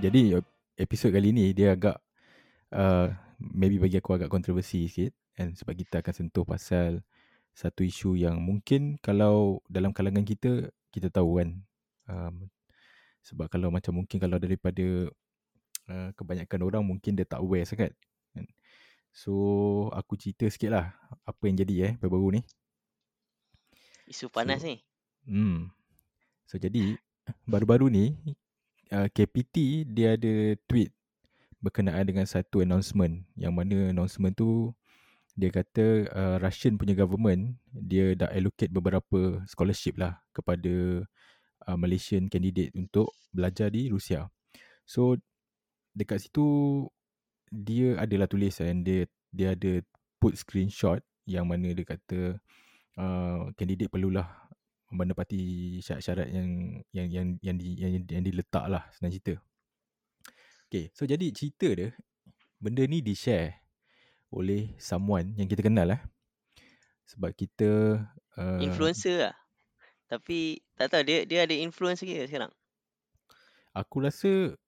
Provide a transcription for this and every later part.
Jadi episod kali ni dia agak uh, maybe bagi aku agak kontroversi sikit kan sebab kita akan sentuh pasal satu isu yang mungkin kalau dalam kalangan kita kita tahu kan um, sebab kalau macam mungkin kalau daripada uh, kebanyakan orang mungkin dia tak aware sangat kan. So aku cerita sikit lah apa yang jadi eh baru-baru ni. Isu panas So, ni. Hmm. So jadi baru-baru ni uh, KPT dia ada tweet berkenaan dengan satu announcement yang mana announcement tu dia kata uh, Russian punya government dia dah allocate beberapa scholarship lah kepada uh, Malaysian candidate untuk belajar di Rusia. So dekat situ dia adalah tulis and dia dia ada put screenshot yang mana dia kata uh, candidate perlulah menepati syarat-syarat yang yang yang yang di, yang, yang diletak lah senang cerita. Okay, so jadi cerita dia benda ni di share oleh someone yang kita kenal lah. Sebab kita uh, Influencer lah. Tapi tak tahu dia dia ada influence ke sekarang? Aku rasa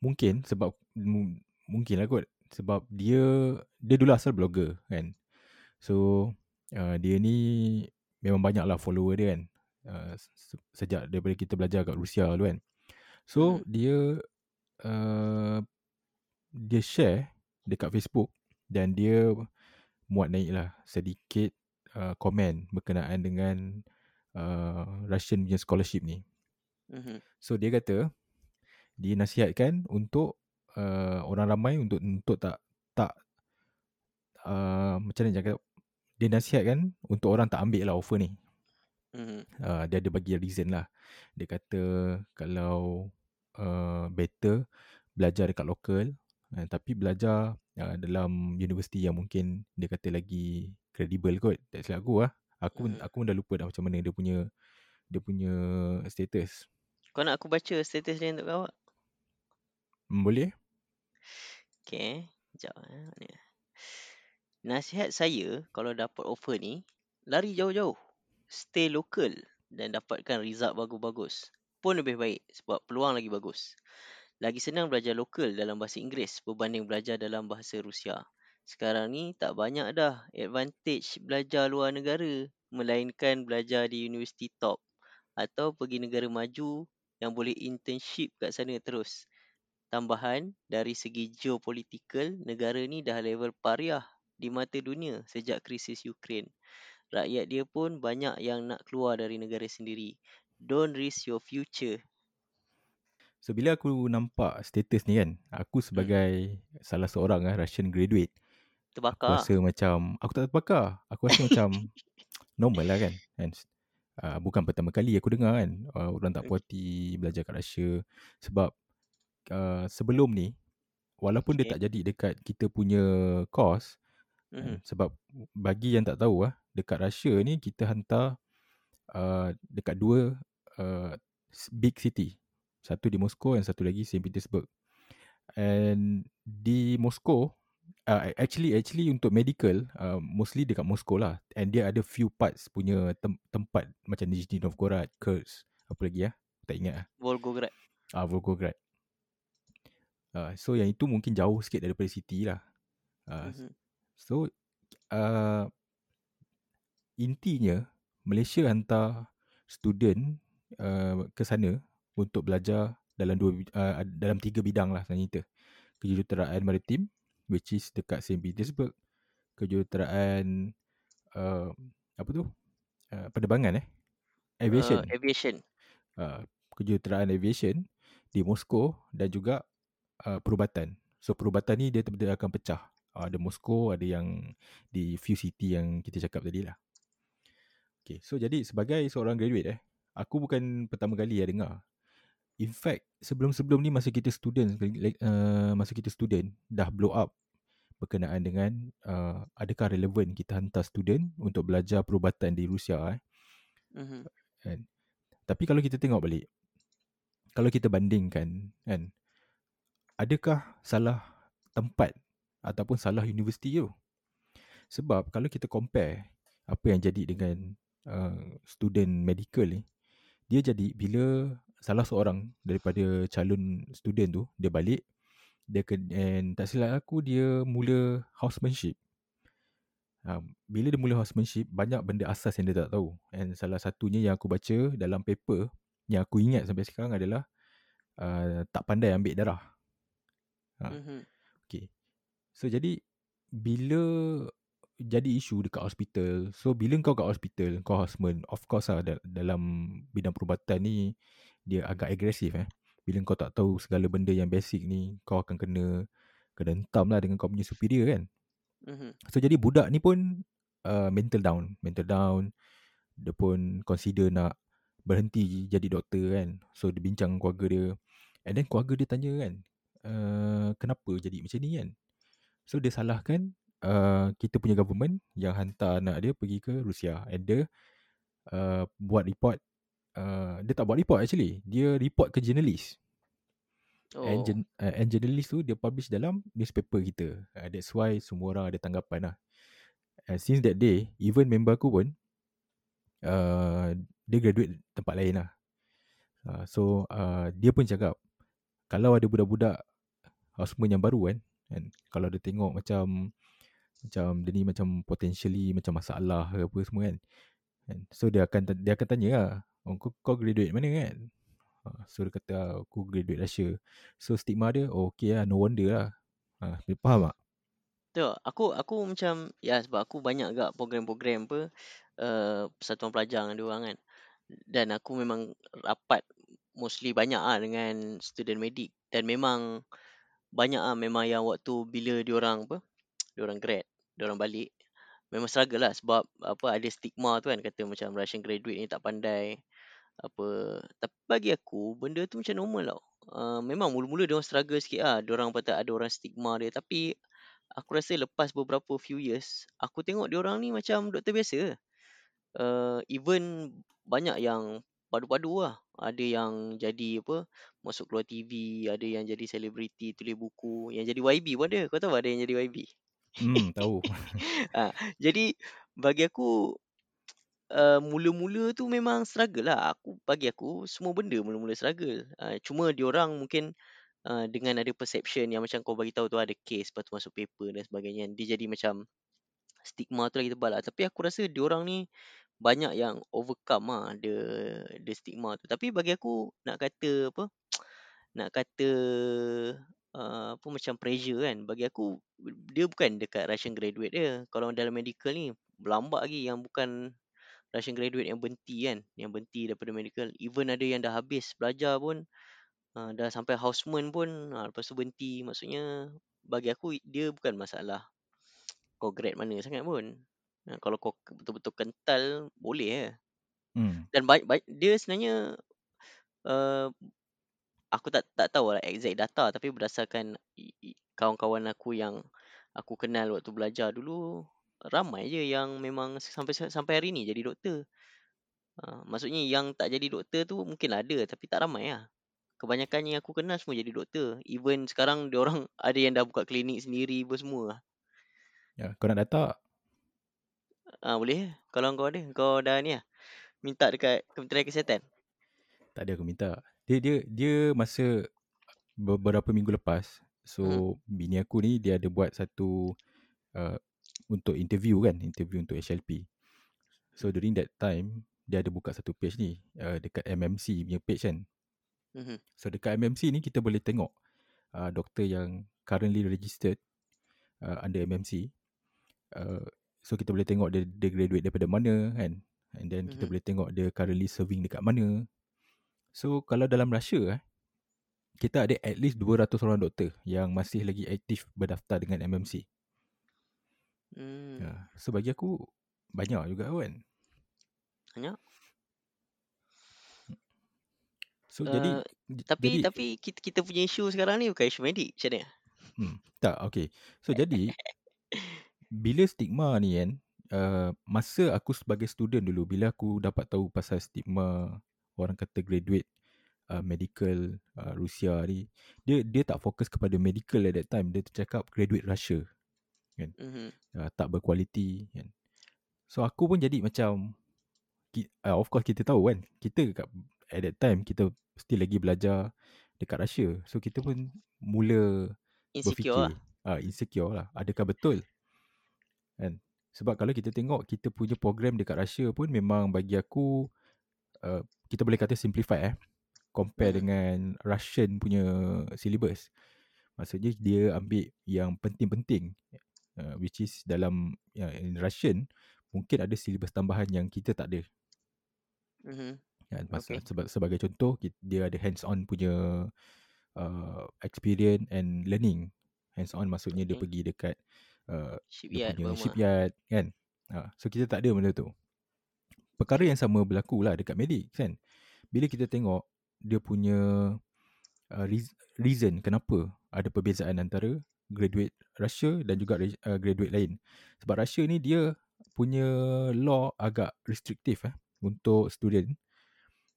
mungkin sebab m- mungkin lah kot sebab dia dia dulu asal blogger kan. So uh, dia ni memang banyak lah follower dia kan. Uh, se- sejak daripada kita belajar kat Rusia dulu kan. So Hmm. dia uh, dia share dekat Facebook dan dia muat naik lah sedikit uh, komen berkenaan dengan uh, Russian punya scholarship ni. Mhm. So dia kata dinasihatkan untuk uh, orang ramai untuk untuk tak tak uh, macam mana cakap dia nasihatkan untuk orang tak ambil lah offer ni. Mhm. Uh, dia ada bagi reason lah. Dia kata kalau uh, better belajar dekat lokal uh, tapi belajar uh, dalam universiti yang mungkin dia kata lagi kredibel kot. Tak silap aku lah. Aku Mhm. aku pun dah lupa dah macam mana dia punya dia punya status. Kau nak aku baca status dia untuk kau? Hmm, boleh? Okay. Sekejap. Eh. Mana? Nasihat saya kalau dapat offer ni, lari jauh-jauh. Stay local dan dapatkan result bagus-bagus. Pun lebih baik sebab peluang lagi bagus. Lagi senang belajar lokal dalam bahasa Inggeris berbanding belajar dalam bahasa Rusia. Sekarang ni tak banyak dah advantage belajar luar negara melainkan belajar di universiti top atau pergi negara maju yang boleh internship kat sana terus. Tambahan, dari segi geopolitikal, negara ni dah level pariah di mata dunia sejak krisis Ukraine. Rakyat dia pun banyak yang nak keluar dari negara sendiri. Don't risk your future. So bila aku nampak status ni kan, aku sebagai salah seorang ah Russian graduate, aku Terbakar. rasa macam aku tak terbakar. Aku rasa macam normal lah kan. kan? Uh, bukan pertama kali aku dengar kan uh, orang tak puas hati belajar kat Russia sebab uh, sebelum ni walaupun dia Okay. tak jadi dekat kita punya course Mhm. kan, sebab bagi yang tak tahu ah dekat Russia ni kita hantar uh, dekat dua uh, big city. Satu di Moscow dan satu lagi St Petersburg. And di Moscow uh, actually actually untuk medical uh, mostly dekat Moscow lah and dia ada few parts punya tem- tempat macam Nizhny Novgorod, Kursk, apa lagi ah? Tak ingat ah. Volgograd. Ah Volgograd. Uh, so yang itu mungkin jauh sikit daripada city lah. Uh, Mhm. So uh, intinya Malaysia hantar student uh, ke sana untuk belajar dalam dua uh, dalam tiga bidang lah sebenarnya kita. Kejuruteraan maritim which is dekat St Petersburg, kejuruteraan uh, apa tu? Uh, penerbangan eh. Aviation. Uh, aviation. Uh, kejuruteraan aviation di Moscow dan juga uh, perubatan. So perubatan ni dia, dia akan pecah. Ada Moscow, ada yang di few city yang kita cakap tadi lah. Okay, so jadi sebagai seorang graduate eh, aku bukan pertama kali ya dengar. In fact, sebelum-sebelum ni masa kita student, uh, masa kita student dah blow up berkenaan dengan uh, adakah relevan kita hantar student untuk belajar perubatan di Rusia eh. Kan? Tapi kalau kita tengok balik, kalau kita bandingkan kan, adakah salah tempat ataupun salah universiti tu? Sebab kalau kita compare apa yang jadi dengan uh, student medical ni, dia jadi bila salah seorang daripada calon student tu dia balik dia ke, and tak silap aku dia mula housemanship. Uh, bila dia mula housemanship banyak benda asas yang dia tak tahu. And salah satunya yang aku baca dalam paper yang aku ingat sampai sekarang adalah uh, tak pandai ambil darah. Ha. Mhm. Okay. So jadi bila jadi isu dekat hospital. So bila kau kat hospital, kau houseman, of course lah dalam bidang perubatan ni dia agak agresif eh. Bila kau tak tahu segala benda yang basic ni, kau akan kena kena hentam lah dengan kau punya superior kan. Mhm. So jadi budak ni pun uh, mental down, mental down. Dia pun consider nak berhenti jadi doktor kan. So dia bincang keluarga dia. And then keluarga dia tanya kan, uh, kenapa jadi macam ni kan. So dia salahkan uh, kita punya government yang hantar anak dia pergi ke Rusia. And dia uh, buat report. Uh, dia tak buat report actually. Dia report ke jurnalis. Oh. And, uh, and journalist tu dia publish dalam newspaper kita. Uh, that's why semua orang ada tanggapan lah. And since that day, even member aku pun, uh, dia graduate tempat lain lah. Uh, so, uh, dia pun cakap, kalau ada budak-budak houseman yang baru kan, and kalau dia tengok macam, macam dia ni macam potentially macam masalah ke apa semua kan. And so, dia akan dia akan tanya lah, oh, kau, kau graduate mana kan? Uh, so dia kata aku graduate Russia. So stigma dia oh okay lah no wonder lah. Ha, uh, faham tak? Tu aku aku macam ya sebab aku banyak agak program-program apa uh, persatuan pelajar dengan dia orang kan. Dan aku memang rapat mostly banyak ah dengan student medik dan memang banyak ah memang yang waktu bila dia orang apa dia orang grad, dia orang balik memang struggle lah sebab apa ada stigma tu kan kata macam Russian graduate ni tak pandai apa tapi bagi aku benda tu macam normal tau. Uh, memang mula-mula dia orang struggle sikit ah. Dia orang patut ada orang stigma dia tapi aku rasa lepas beberapa few years aku tengok dia orang ni macam doktor biasa. Uh, even banyak yang padu-padu lah. Ada yang jadi apa masuk keluar TV, ada yang jadi selebriti tulis buku, yang jadi YB pun ada. Kau tahu ada yang jadi YB? Hmm, tahu. ha, jadi bagi aku uh, mula-mula tu memang struggle lah. Aku bagi aku semua benda mula-mula struggle. Uh, cuma diorang mungkin uh, dengan ada perception yang macam kau bagi tahu tu ada case lepas tu masuk paper dan sebagainya. Dia jadi macam stigma tu lagi tebal lah. Tapi aku rasa diorang ni banyak yang overcome lah the, the stigma tu. Tapi bagi aku nak kata apa nak kata uh, apa macam pressure kan bagi aku dia bukan dekat Russian graduate dia. Kalau dalam medical ni berlambak lagi yang bukan Russian graduate yang berhenti kan yang berhenti daripada medical. Even ada yang dah habis belajar pun uh, dah sampai houseman pun uh, lepas tu berhenti. Maksudnya bagi aku dia bukan masalah kau grad mana sangat pun kalau kau betul-betul kental boleh eh hmm. dan baik baik dia sebenarnya uh, aku tak tak tahu lah exact data tapi berdasarkan kawan-kawan aku yang aku kenal waktu belajar dulu ramai je yang memang sampai sampai hari ni jadi doktor. Uh, maksudnya yang tak jadi doktor tu mungkin ada tapi tak ramai lah. Kebanyakan yang aku kenal semua jadi doktor. Even sekarang dia orang ada yang dah buka klinik sendiri pun semua. Ya, kau nak data? Ah uh, boleh. Kalau kau ada, kau dah ni lah. Minta dekat Kementerian Kesihatan. Tak ada aku minta. Dia dia dia masa beberapa minggu lepas. So hmm. bini aku ni dia ada buat satu uh, untuk interview kan, interview untuk HLP. So during that time, dia ada buka satu page ni uh, dekat MMC punya page kan. Mm-hmm. So dekat MMC ni kita boleh tengok uh, doktor yang currently registered uh, under MMC. Uh, so kita boleh tengok dia, dia graduate daripada mana kan. And then mm-hmm. kita boleh tengok dia currently serving dekat mana. So kalau dalam Russia eh, kita ada at least 200 orang doktor yang masih lagi aktif berdaftar dengan MMC. Hmm. Ya, so bagi aku banyak juga kan. Banyak. So uh, jadi tapi jadi, tapi kita kita punya isu sekarang ni bukan isu medik macam mana? Hmm, tak okey. So jadi bila stigma ni kan uh, masa aku sebagai student dulu bila aku dapat tahu pasal stigma orang kata graduate uh, medical uh, Rusia ni dia dia tak fokus kepada medical at that time dia cakap graduate Russia kan mm-hmm. uh, tak berkualiti kan so aku pun jadi macam uh, of course kita tahu kan kita kat at that time kita still lagi belajar dekat Russia. So kita pun mula Insecure lah. berfikir ah insecure lah. Adakah betul? Kan? Sebab kalau kita tengok kita punya program dekat Russia pun memang bagi aku uh, kita boleh kata simplify eh compare Mhm. dengan Russian punya syllabus. Maksudnya dia ambil yang penting-penting uh, which is dalam uh, in Russian mungkin ada syllabus tambahan yang kita tak ada. Mhm. Kan? Okay. sebab, sebagai contoh kita, dia ada hands on punya uh, experience and learning. Hands on maksudnya dia Okay. pergi dekat uh, dia Shipyard punya Burma. shipyard kan. Uh, so kita tak ada benda tu. Perkara yang sama berlaku lah dekat medik kan. Bila kita tengok dia punya uh, reas- reason kenapa ada perbezaan antara graduate Russia dan juga uh, graduate lain. Sebab Russia ni dia punya law agak restriktif eh untuk student.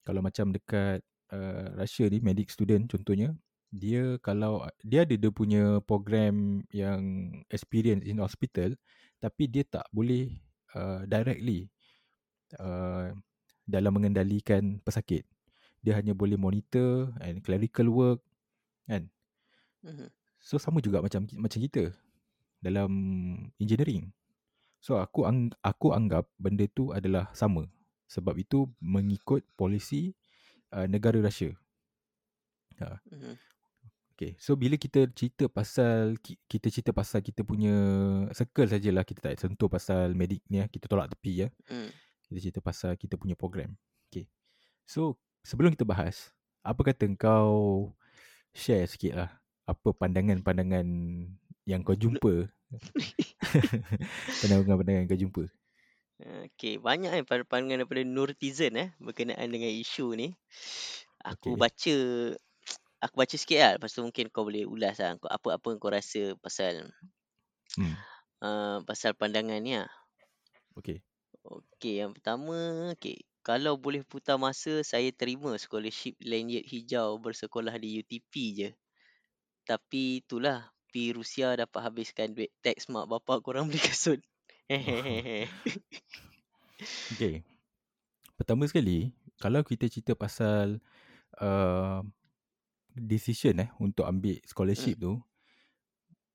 Kalau macam dekat uh, Russia ni medic student contohnya dia kalau dia ada dia punya program yang experience in hospital tapi dia tak boleh uh, directly uh, dalam mengendalikan pesakit. Dia hanya boleh monitor and clerical work kan. Mhm. So sama juga macam macam kita dalam engineering. So aku ang, aku anggap benda tu adalah sama. Sebab itu mengikut polisi uh, negara Russia. Mhm. Okay, so bila kita cerita pasal ki- kita cerita pasal kita punya circle sajalah kita tak sentuh pasal medik ni ya. Kita tolak tepi ya. Mm. Kita cerita pasal kita punya program. Okay. So sebelum kita bahas, apa kata kau share sikit lah apa pandangan-pandangan yang kau jumpa pandangan-pandangan yang kau jumpa Okay, banyak kan pandangan daripada Nurtizen eh berkenaan dengan isu ni. Aku Okay. baca aku baca sikit lah lepas tu mungkin kau boleh ulas lah apa-apa yang kau rasa pasal hmm. uh, pasal pandangan ni lah. Okay Okey, yang pertama, okey, kalau boleh putar masa, saya terima scholarship lanyard hijau bersekolah di UTP je. Tapi itulah, pi Rusia dapat habiskan duit teks mak bapak korang beli kasut. Okay Pertama sekali Kalau kita cerita pasal uh, Decision eh Untuk ambil scholarship tu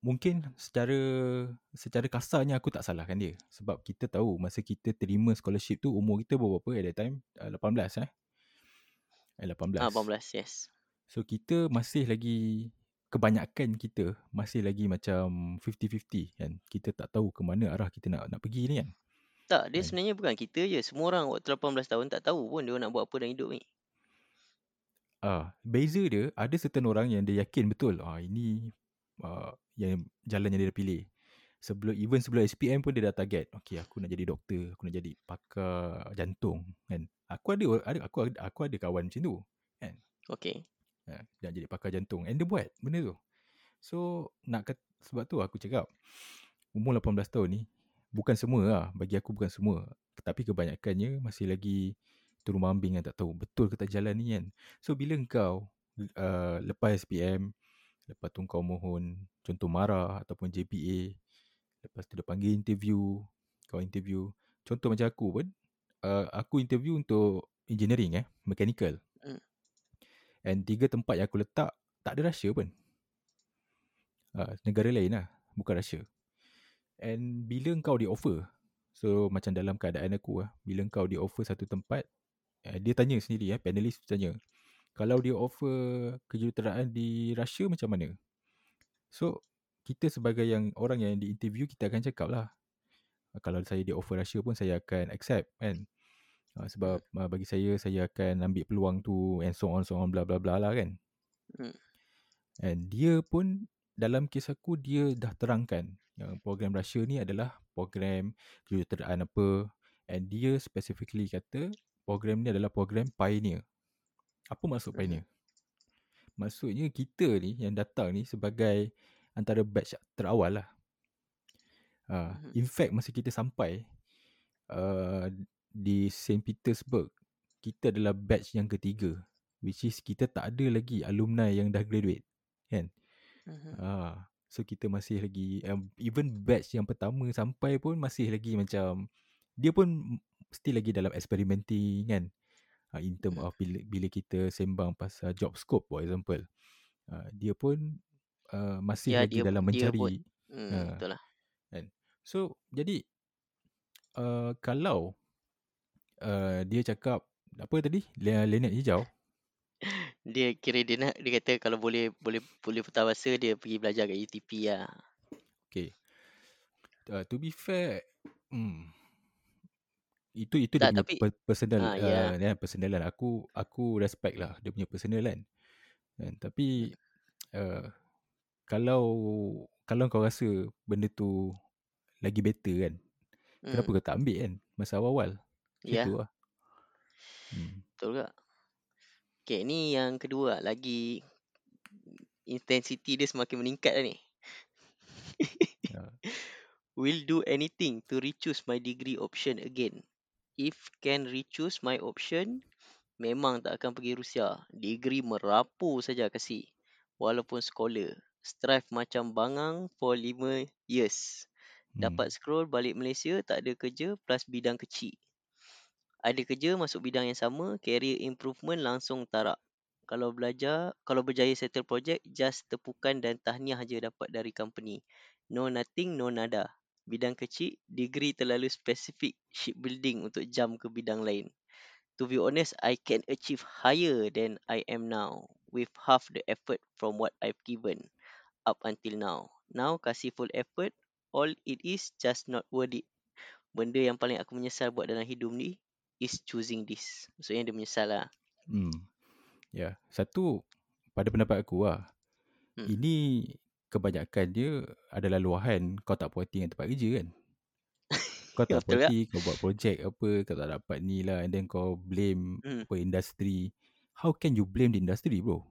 Mungkin secara Secara kasarnya aku tak salahkan dia Sebab kita tahu Masa kita terima scholarship tu Umur kita berapa at that time uh, 18 eh Eh 18 Ah, 18, yes. So kita masih lagi Kebanyakan kita Masih lagi macam 50-50 kan Kita tak tahu ke mana arah kita nak nak pergi ni kan Tak, dia Kan? sebenarnya bukan kita je. Semua orang waktu 18 tahun tak tahu pun dia nak buat apa dalam hidup ni. Ah, beza dia ada certain orang yang dia yakin betul ah ini uh, yang jalan yang dia dah pilih. Sebelum even sebelum SPM pun dia dah target. Okay, aku nak jadi doktor, aku nak jadi pakar jantung kan. Aku ada ada aku ada, aku ada kawan macam tu. Okey. Ha, dia nak jadi pakar jantung and dia buat benda tu. So nak kat, sebab tu aku cakap umur 18 tahun ni bukan semua lah bagi aku bukan semua tapi kebanyakannya masih lagi turun mambing yang tak tahu betul ke tak jalan ni kan. So bila engkau uh, lepas SPM lepas tu kau mohon contoh MARA ataupun JPA lepas tu dia panggil interview kau interview contoh macam aku pun uh, aku interview untuk engineering eh mechanical Hmm. and tiga tempat yang aku letak tak ada Russia pun uh, negara lain lah bukan Russia and bila kau di offer so macam dalam keadaan aku lah bila kau di offer satu tempat uh, dia tanya sendiri eh panelis tanya kalau dia offer kejuruteraan di Russia macam mana? So kita sebagai yang orang yang di interview kita akan cakap lah uh, kalau saya di offer Russia pun saya akan accept kan? Uh, sebab uh, bagi saya saya akan ambil peluang tu and so on so on bla bla bla lah kan? Hmm. And dia pun dalam kes aku dia dah terangkan yang program Russia ni adalah program kejuruteraan apa? And dia specifically kata program ni adalah program pioneer. Apa maksud Mhm. pioneer? Maksudnya kita ni yang datang ni sebagai antara batch terawal lah. Uh, Mhm. in fact masa kita sampai uh, di St. Petersburg kita adalah batch yang ketiga which is kita tak ada lagi alumni yang dah graduate kan Mhm. Ah, so kita masih lagi um, even batch yang pertama sampai pun masih lagi macam dia pun still lagi dalam experimenting kan. uh, in term of bila, bila kita sembang pasal job scope for example. Uh, dia pun uh, masih Ya lagi dia dalam dia mencari. hmm, Uh, betul lah. kan? So jadi uh, kalau uh, dia cakap apa tadi? Le- Lanyard hijau. Dia kira dia nak dia kata kalau boleh boleh boleh putar masa dia pergi belajar kat UTP lah. Okay. Uh, to be fair, hmm, itu itu dia Tak punya tapi per- personal ah uh, ya. ya personal lah. Aku aku respect lah dia punya personal kan. kan? Tapi uh, kalau kalau kau rasa benda tu lagi better kan, kenapa Hmm. kau tak ambil kan masa awal-awal? Ya, tu lah. Hmm. betul juga. Okay, ni yang kedua lah. lagi intensity dia semakin meningkat dah ni. Uh, Will do anything to re-choose my degree option again. If can re-choose my option, memang tak akan pergi Rusia. Degree merapu saja kasih. Walaupun scholar. Strive macam bangang for 5 years. Dapat hmm. scroll balik Malaysia, tak ada kerja plus bidang kecil. Ada kerja masuk bidang yang sama, career improvement langsung tarak. Kalau belajar, kalau berjaya settle project, just tepukan dan tahniah je dapat dari company. No nothing, no nada. Bidang kecil, degree terlalu spesifik shipbuilding untuk jump ke bidang lain. To be honest, I can achieve higher than I am now with half the effort from what I've given up until now. Now, kasih full effort, all it is just not worth it. Benda yang paling aku menyesal buat dalam hidup ni is choosing this. Maksudnya dia menyesal lah. Hmm. Ya, yeah. satu pada pendapat aku lah. Hmm. Ini kebanyakan dia adalah luahan kau tak puas hati dengan tempat kerja kan. Kau tak puas tak? hati, kau buat projek apa, kau tak dapat ni lah and then kau blame Hmm. apa industri. How can you blame the industry bro?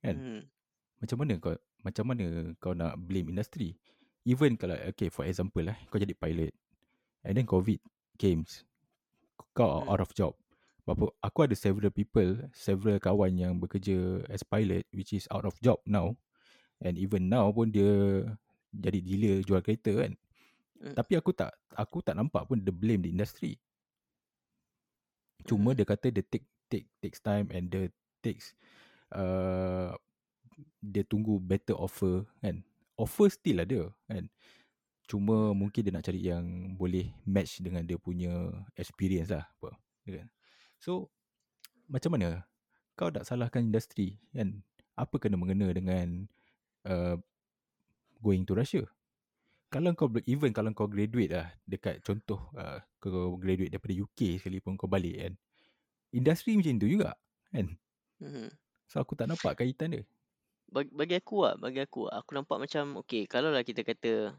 Kan? Hmm. Macam mana kau macam mana kau nak blame industri? Even kalau okay for example lah, kau jadi pilot and then COVID came, kau Hmm. out of job. Berapa, aku ada several people, several kawan yang bekerja as pilot which is out of job now. And even now pun dia jadi dealer jual kereta kan. Hmm. Tapi aku tak aku tak nampak pun the blame the industry. Cuma Hmm. dia kata dia take take takes time and the takes uh, dia tunggu better offer kan. Offer still ada kan. Cuma mungkin dia nak cari yang boleh match dengan dia punya experience lah apa. ya Kan? So macam mana kau nak salahkan industri kan? Apa kena mengena dengan uh, going to Russia? Kalau kau even kalau kau graduate lah dekat contoh uh, kau graduate daripada UK sekalipun kau balik kan. Industri macam tu juga kan. Hmm. So aku tak nampak kaitan dia. Bagi, bagi aku lah, bagi aku aku nampak macam okay, kalau lah kita kata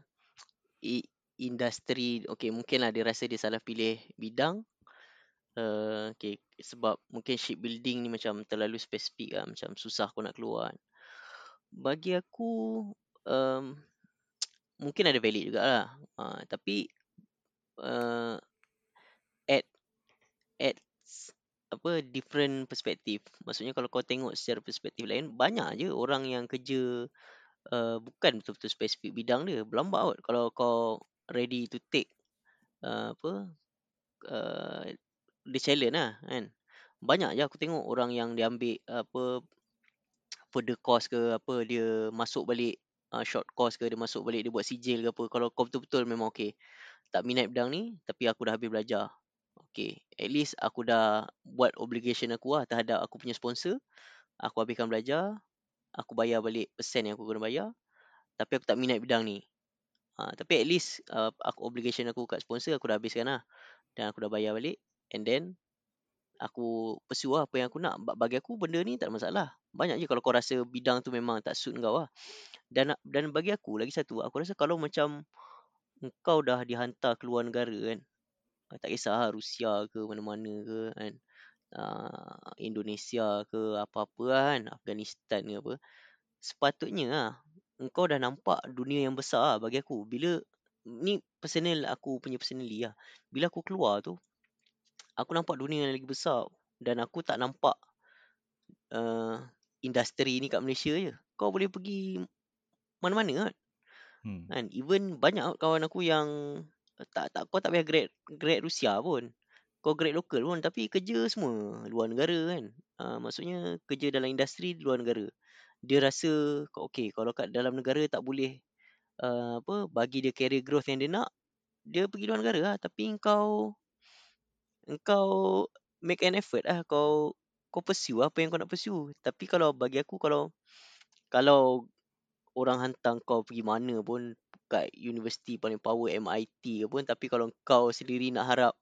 i, industri, okay mungkin lah dia rasa dia salah pilih bidang. Uh, okay, sebab mungkin shipbuilding ni macam terlalu spesifik lah, macam susah aku nak keluar. kan. Bagi aku, um, mungkin ada valid jugalah. Uh, tapi uh, at at apa different perspektif. Maksudnya kalau kau tengok secara perspektif lain, banyak je orang yang kerja uh, bukan betul-betul spesifik bidang dia. Berlambak kot kalau kau ready to take uh, apa uh, the challenge lah kan. Banyak je aku tengok orang yang dia ambil apa further course ke apa dia masuk balik uh, short course ke dia masuk balik dia buat sijil ke apa. Kalau kau betul-betul memang okay tak minat bidang ni tapi aku dah habis belajar. Okay, at least aku dah buat obligation aku lah terhadap aku punya sponsor. Aku habiskan belajar, aku bayar balik persen yang aku kena bayar. Tapi aku tak minat bidang ni. Ha, tapi at least uh, aku obligation aku kat sponsor aku dah habiskan lah. Dan aku dah bayar balik. And then aku pursue lah apa yang aku nak. Ba- Bagi aku benda ni tak ada masalah. Banyak je kalau kau rasa bidang tu memang tak suit kau lah. Dan dan bagi aku lagi satu, aku rasa kalau macam kau dah dihantar keluar negara kan. ah, Tak kisah Rusia ke mana-mana ke kan. Uh, Indonesia ke apa-apa lah kan. Afghanistan ke apa. Sepatutnya lah. Engkau dah nampak dunia yang besar lah bagi aku. Bila ni personal aku punya personally lah. Bila aku keluar tu, aku nampak dunia yang lagi besar dan aku tak nampak uh, industri ni kat Malaysia je. Kau boleh pergi mana-mana kan. Hmm. kan. Even banyak kawan aku yang tak tak kau tak payah grad grad Rusia pun. kau grad lokal pun tapi kerja semua luar negara kan. Uh, maksudnya kerja dalam industri luar negara. Dia rasa okey kalau kat dalam negara tak boleh uh, apa bagi dia career growth yang dia nak, dia pergi luar negara lah. Tapi kau engkau make an effort lah kau kau pursue apa yang kau nak pursue. Tapi kalau bagi aku kalau kalau orang hantar kau pergi mana pun kat universiti paling power MIT ke pun tapi kalau kau sendiri nak harap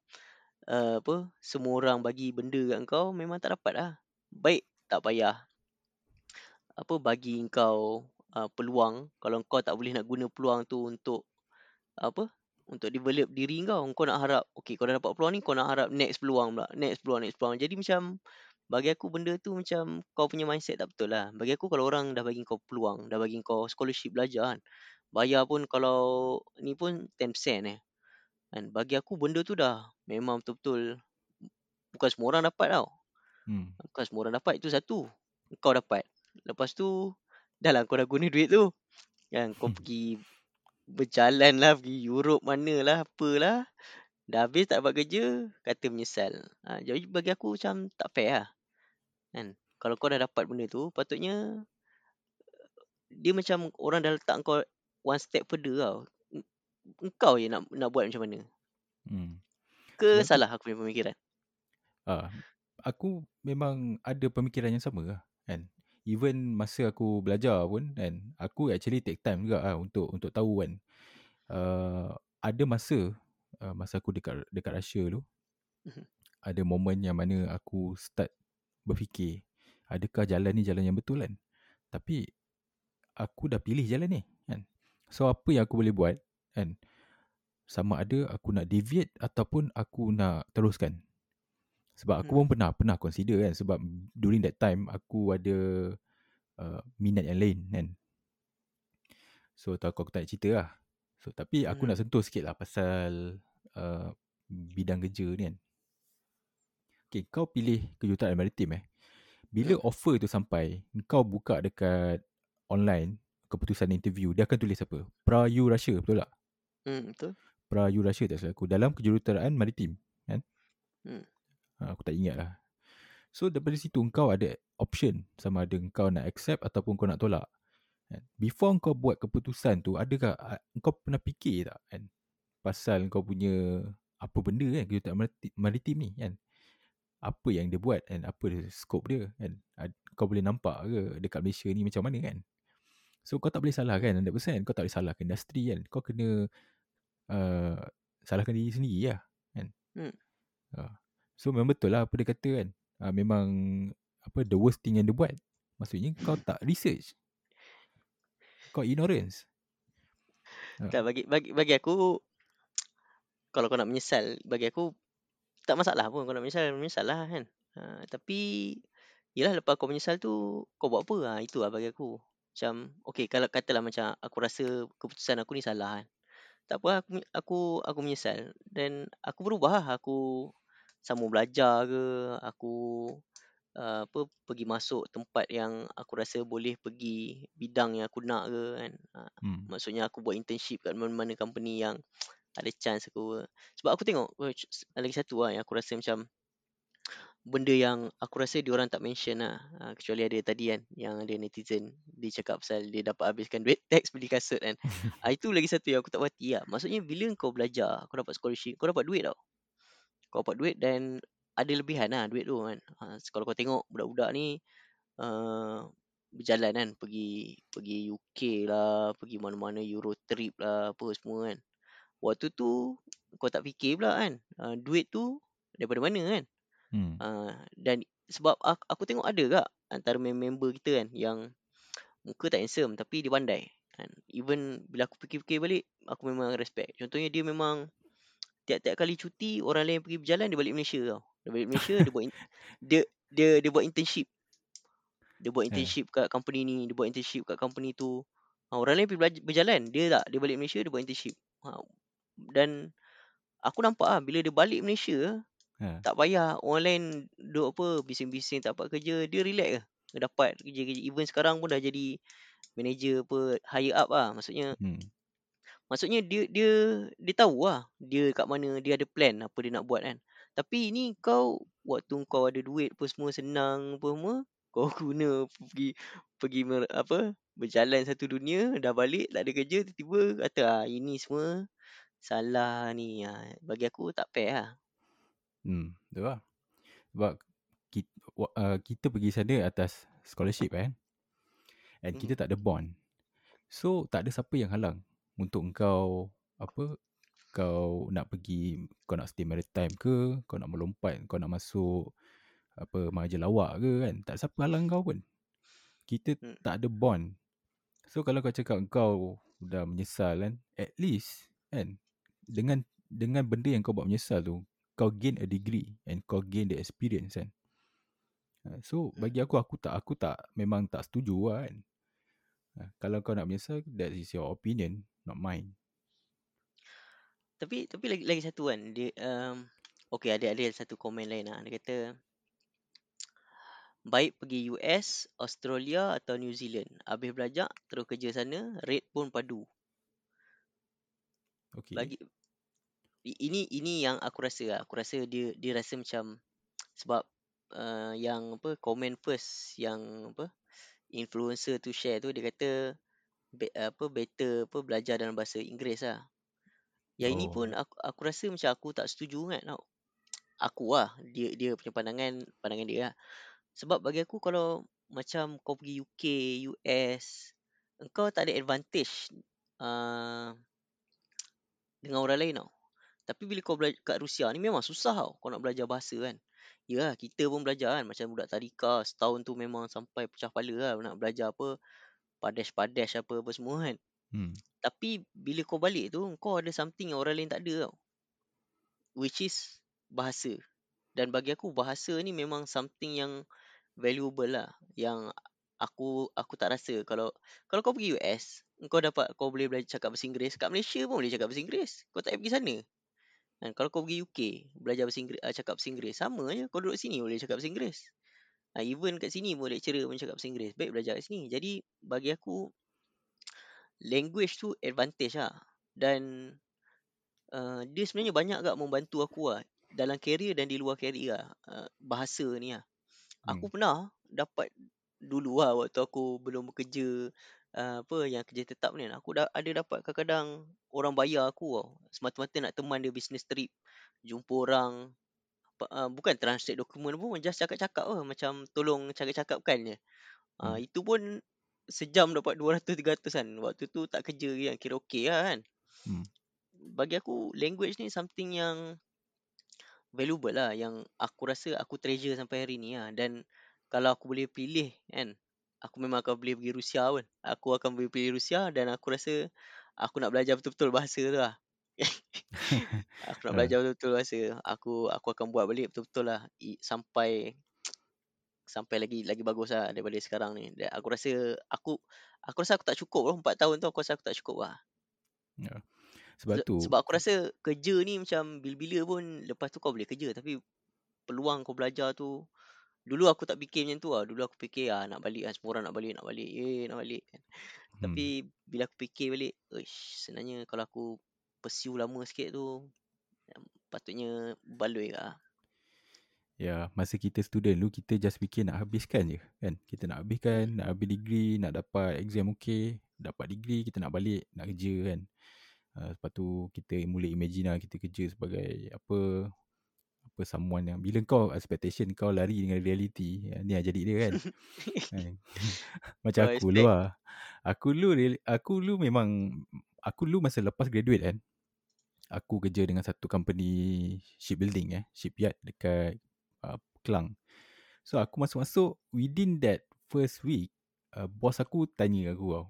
uh, apa semua orang bagi benda kat kau memang tak dapat lah. Baik tak payah apa bagi kau uh, peluang kalau kau tak boleh nak guna peluang tu untuk apa untuk develop diri kau. Kau nak harap okey kau dah dapat peluang ni kau nak harap next peluang pula next peluang next peluang. Jadi macam bagi aku benda tu macam kau punya mindset tak betul lah. Bagi aku kalau orang dah bagi kau peluang dah bagi kau scholarship belajar kan bayar pun kalau ni pun 10% eh. Kan bagi aku benda tu dah memang betul-betul bukan semua orang dapat tau. Hmm. bukan semua orang dapat itu satu kau dapat. Lepas tu dah lah kau dah guna duit tu. Kan kau pergi berjalan lah pergi Europe mana lah apalah dah habis tak dapat kerja kata menyesal. Ha, jadi bagi aku macam tak fair lah kan. Kalau kau dah dapat benda tu patutnya dia macam orang dah letak kau one step further tau. En- engkau je nak nak buat macam mana? Hmm. ke tu- salah aku punya pemikiran? Ah, aku memang ada pemikiran yang sama lah kan. Even masa aku belajar pun kan, aku actually take time juga lah untuk untuk tahu kan. Uh, ada masa uh, masa aku dekat dekat Russia tu, Mhm. ada momen yang mana aku start berfikir, adakah jalan ni jalan yang betul kan? Tapi aku dah pilih jalan ni kan. So apa yang aku boleh buat kan? Sama ada aku nak deviate ataupun aku nak teruskan. Sebab aku Hmm. pun pernah pernah consider kan sebab during that time aku ada uh, minat yang lain kan. So tu aku, aku tak nak cerita lah. So tapi aku nak Hmm. sentuh sikit lah pasal uh, bidang kerja ni kan. Okay, kau pilih kejuruteraan maritim eh. Bila Hmm. offer tu sampai, kau buka dekat online keputusan interview, dia akan tulis apa? Pra U Russia, betul tak? hmm, betul Pra U Russia tak salah aku. Dalam kejuruteraan maritim, kan? Hmm. Ha, aku tak ingat lah. So daripada situ kau ada option sama ada kau nak accept ataupun kau nak tolak. Kan? Before kau buat keputusan tu, adakah a- kau pernah fikir tak kan? Pasal kau punya apa benda kan kejuruteraan maritim, maritim ni kan? Apa yang dia buat kan? Apa dia, scope dia kan? Kau boleh nampak ke dekat Malaysia ni macam mana kan? So kau tak boleh salahkan 100%. Kau tak boleh salahkan industri kan? Kau kena uh, salahkan diri sendiri lah kan? Hmm. Uh, so memang betul lah apa dia kata kan? Uh, memang apa the worst thing yang dia buat. Maksudnya kau tak research. Kau ignorance. Ah. tak bagi bagi bagi aku kalau kau nak menyesal bagi aku tak masalah pun kau nak menyesal menyesal lah kan ha, tapi yelah lepas kau menyesal tu kau buat apa ha, itu lah bagi aku macam okay kalau katalah macam aku rasa keputusan aku ni salah kan tak apa aku aku aku menyesal dan aku berubah lah aku sambung belajar ke aku uh, apa pergi masuk tempat yang aku rasa boleh pergi bidang yang aku nak ke kan ha, Hmm. Maksudnya aku buat internship kat mana-mana company yang ada chance aku. Sebab aku tengok oh, lagi satu lah yang aku rasa macam benda yang aku rasa dia orang tak mention lah. Ha, kecuali ada tadi kan yang ada netizen dia cakap pasal dia dapat habiskan duit tax beli kasut kan. ha, itu lagi satu yang aku tak berhati lah. Maksudnya bila kau belajar, kau dapat scholarship, kau dapat duit tau. Kau dapat duit dan ada lebihan lah duit tu kan. Ha, kalau kau tengok budak-budak ni uh, berjalan kan pergi pergi UK lah, pergi mana-mana Euro trip lah apa semua kan. Waktu tu kau tak fikir pula kan. Uh, duit tu daripada mana kan. Hmm. Uh, dan sebab aku, aku tengok ada gak antara member kita kan yang muka tak handsome tapi dia pandai. Kan. Even bila aku fikir-fikir balik aku memang respect. Contohnya dia memang tiap-tiap kali cuti orang lain pergi berjalan dia balik Malaysia tau. Dia balik Malaysia dia buat dia dia dia buat internship. Dia buat Eh. internship kat company ni, dia buat internship kat company tu. Ha, orang lain pergi berjalan, dia tak. Dia balik Malaysia dia buat internship. Ha, dan aku nampak ah bila dia balik Malaysia Ha. tak payah orang lain duk apa bising-bising tak dapat kerja, dia relax ke. Dia dapat kerja-kerja. Even sekarang pun dah jadi manager apa higher up lah. Maksudnya Hmm. Maksudnya dia dia dia tahu lah dia kat mana dia ada plan apa dia nak buat kan. Tapi ni kau waktu kau ada duit apa semua senang apa semua kau guna pergi pergi mer, apa berjalan satu dunia dah balik tak ada kerja tiba-tiba kata ah ini semua salah ni ah bagi aku tak fair lah. Hmm, betul lah. Sebab kita, uh, kita pergi sana atas scholarship kan. And Hmm. kita tak ada bond. So tak ada siapa yang halang untuk kau apa kau nak pergi kau nak stay maritime ke, kau nak melompat, kau nak masuk apa Mahaja Lawak ke kan. Tak siapa halang kau pun. Kita Hmm. tak ada bond. So kalau kau cakap kau dah menyesal kan, at least kan dengan dengan benda yang kau buat menyesal tu, kau gain a degree and kau gain the experience kan. Ha, So Hmm. bagi aku aku tak aku tak memang tak setuju lah kan. Kalau kau nak menyesal that is your opinion, not mine. Tapi tapi lagi lagi satu kan dia um, okey ada ada satu komen lain lah. Dia kata baik pergi US, Australia atau New Zealand. Habis belajar terus kerja sana, rate pun padu. Okay. Bagi i- ini ini yang aku rasa lah. Aku rasa dia dia rasa macam sebab uh, yang apa komen first yang apa influencer tu share tu dia kata be, apa better apa belajar dalam bahasa Inggeris lah. Yang ini pun Oh. aku aku rasa macam aku tak setuju kan tau. Aku lah dia dia punya pandangan pandangan dia lah. Sebab bagi aku kalau macam kau pergi UK, US, engkau tak ada advantage uh, dengan orang lain tau. Tapi bila kau belajar kat Rusia ni memang susah tau kau nak belajar bahasa kan. Ya kita pun belajar kan macam budak tadika setahun tu memang sampai pecah kepala lah nak belajar apa padesh-padesh apa apa semua kan. Hmm. Tapi bila kau balik tu kau ada something yang orang lain tak ada tau. Which is bahasa. Dan bagi aku bahasa ni memang something yang valuable lah yang aku aku tak rasa kalau kalau kau pergi US kau dapat kau boleh belajar cakap bahasa Inggeris kat Malaysia pun boleh cakap bahasa Inggeris kau tak payah pergi sana kan kalau kau pergi UK belajar bahasa Inggeris uh, cakap bahasa Inggeris sama je. Kau duduk sini boleh cakap bahasa Inggeris. Uh, even kat sini pun lecturer pun cakap bahasa Inggeris. Baik belajar kat sini. Jadi bagi aku language tu advantage lah. Dan uh, dia sebenarnya banyak agak membantu aku lah dalam career dan di luar career lah. Uh, bahasa ni lah. Aku Hmm. pernah dapat dulu lah waktu aku belum bekerja uh, apa yang kerja tetap ni kan. Aku dah ada dapat kadang-kadang orang bayar aku tau. Semata-mata nak teman dia business trip. Jumpa orang uh, bukan translate dokumen pun just cakap-cakap lah macam tolong cakap-cakapkan je. Uh, Hmm. itu pun sejam dapat 200 300 kan. Waktu tu tak kerja yang kira okey lah kan. Hmm. Bagi aku language ni something yang valuable lah yang aku rasa aku treasure sampai hari ni lah dan kalau aku boleh pilih kan aku memang akan boleh pergi Rusia pun. Aku akan boleh pergi Rusia dan aku rasa aku nak belajar betul-betul bahasa tu lah. Aku nak belajar betul-betul bahasa. Aku aku akan buat balik betul-betul lah. Sampai sampai lagi lagi bagus lah daripada sekarang ni. Dan aku rasa aku aku rasa aku tak cukup lah. 4 tahun tu aku rasa aku tak cukup lah. Ya. Sebab Se- tu Sebab aku rasa kerja ni macam bila-bila pun lepas tu kau boleh kerja. Tapi peluang kau belajar tu dulu aku tak fikir macam tu lah. Dulu aku fikir ah nak balik ah semua orang nak balik nak balik. Eh nak balik kan. hmm. Tapi bila aku fikir balik, ish sebenarnya kalau aku pursue lama sikit tu patutnya baloi lah. Ya, masa kita student dulu kita just fikir nak habiskan je kan. Kita nak habiskan, nak habis degree, nak dapat exam okey, dapat degree, kita nak balik, nak kerja kan. Uh, lepas tu kita mula imagine lah kita kerja sebagai apa apa someone yang bila kau expectation kau lari dengan reality ya, ni lah jadi dia kan. kan. Macam aku dulu lah. Aku dulu real- aku dulu memang aku dulu masa lepas graduate kan. Aku kerja dengan satu company shipbuilding eh, shipyard dekat uh, Kelang. So aku masuk-masuk within that first week uh, bos aku tanya aku tau.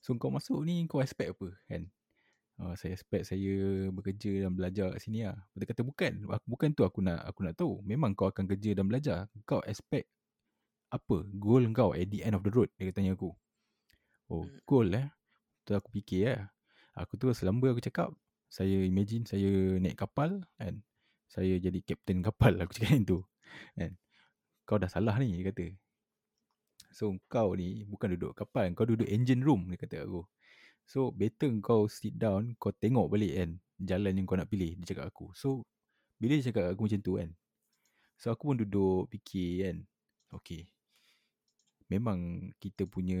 So kau masuk ni kau expect apa kan? Uh, saya expect saya bekerja dan belajar kat sini lah. Dia kata bukan. Bukan tu aku nak aku nak tahu. Memang kau akan kerja dan belajar. Kau expect apa? Goal kau at the end of the road. Dia tanya aku. Oh, Hmm. goal eh. Tu aku fikir lah. Aku tu selamba aku cakap. Saya imagine saya naik kapal kan. Saya jadi kapten kapal aku cakap macam tu. Kan. Kau dah salah ni dia kata. So kau ni bukan duduk kapal. Kau duduk engine room dia kata aku. So better kau sit down Kau tengok balik kan Jalan yang kau nak pilih Dia cakap aku. So Bila dia cakap aku macam tu kan So aku pun duduk fikir kan Okay Memang kita punya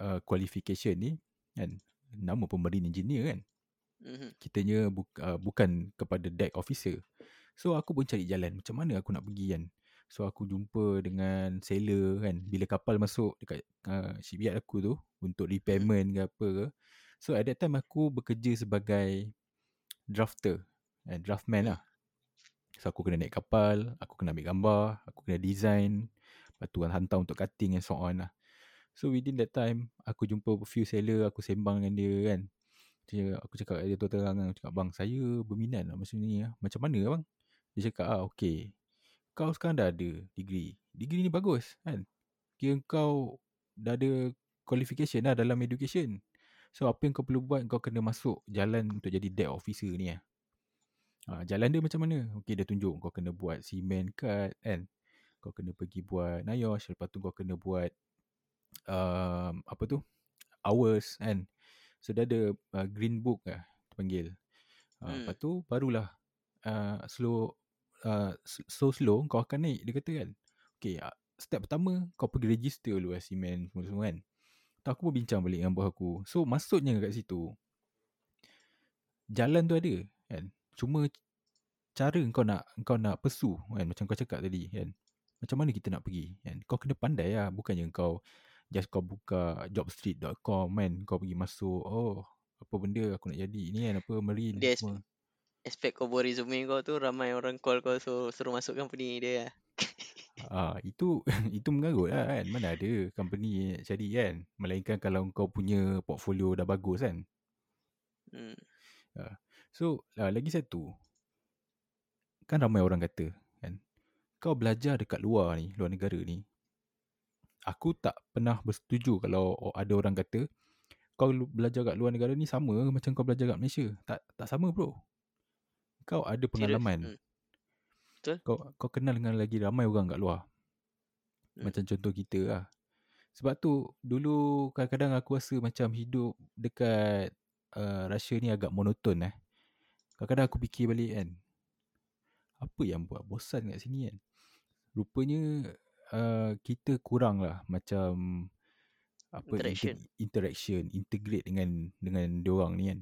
uh, Qualification ni Kan Nama marine engineer kan Mhm. Kitanya bu, uh, bukan kepada deck officer. So aku pun cari jalan Macam mana aku nak pergi kan So aku jumpa dengan sailor kan. Bila kapal masuk dekat uh, shipyard aku tu Untuk repairment ke apa ke. So at that time aku bekerja sebagai Drafter eh, Draftman lah. So aku kena naik kapal Aku kena ambil gambar Aku kena design Lepas tu hantar untuk cutting and so on lah. So within that time Aku jumpa few sailor Aku sembang dengan dia kan. Dia, Aku cakap dia tu terang Aku cakap bang saya berminat lah macam ni lah Macam mana bang? Dia cakap ah okay Kau sekarang dah ada degree Degree ni bagus kan Kira kau dah ada qualification lah dalam education So apa yang kau perlu buat Kau kena masuk jalan untuk jadi deck officer ni lah Ha, jalan dia macam mana? Okey dia tunjuk kau kena buat cement cut kan. Kau kena pergi buat NIOSH lepas tu kau kena buat um, apa tu? hours kan. So dia ada uh, green book lah panggil. Uh, Hmm. lepas tu barulah uh, slow uh, slow slow kau akan naik dia kata kan. Okey uh, step pertama kau pergi register dulu lah cement semua, semua kan. Tu aku pun bincang balik dengan bos aku. So maksudnya kat situ jalan tu ada kan. Cuma cara kau nak kau nak pursue kan macam kau cakap tadi kan. Macam mana kita nak pergi kan. Kau kena pandai lah bukannya kau just kau buka jobstreet.com kan kau pergi masuk oh apa benda aku nak jadi ni kan apa marine Dia semua. Expect kau buat resume kau tu Ramai orang call kau So suruh masuk company dia lah Ah itu itu mengarut lah kan. Mana ada company cari kan. Melainkan kalau kau punya portfolio dah bagus kan. hmm. So uh, lagi satu kan ramai orang kata kan kau belajar dekat luar ni, luar negara ni. Aku tak pernah bersetuju kalau ada orang kata kau belajar kat luar negara ni sama macam kau belajar kat Malaysia. Tak tak sama bro. Kau ada pengalaman. hmm. Betul Kau kau kenal dengan lagi ramai orang kat luar. Hmm. Macam contoh kita lah. Sebab tu dulu kadang-kadang aku rasa macam hidup dekat uh, Russia ni agak monoton eh. Kadang-kadang aku fikir balik kan. Apa yang buat bosan kat sini kan. Rupanya uh, kita kurang lah macam apa Interaction. Inter- interaction, integrate dengan dengan diorang ni kan.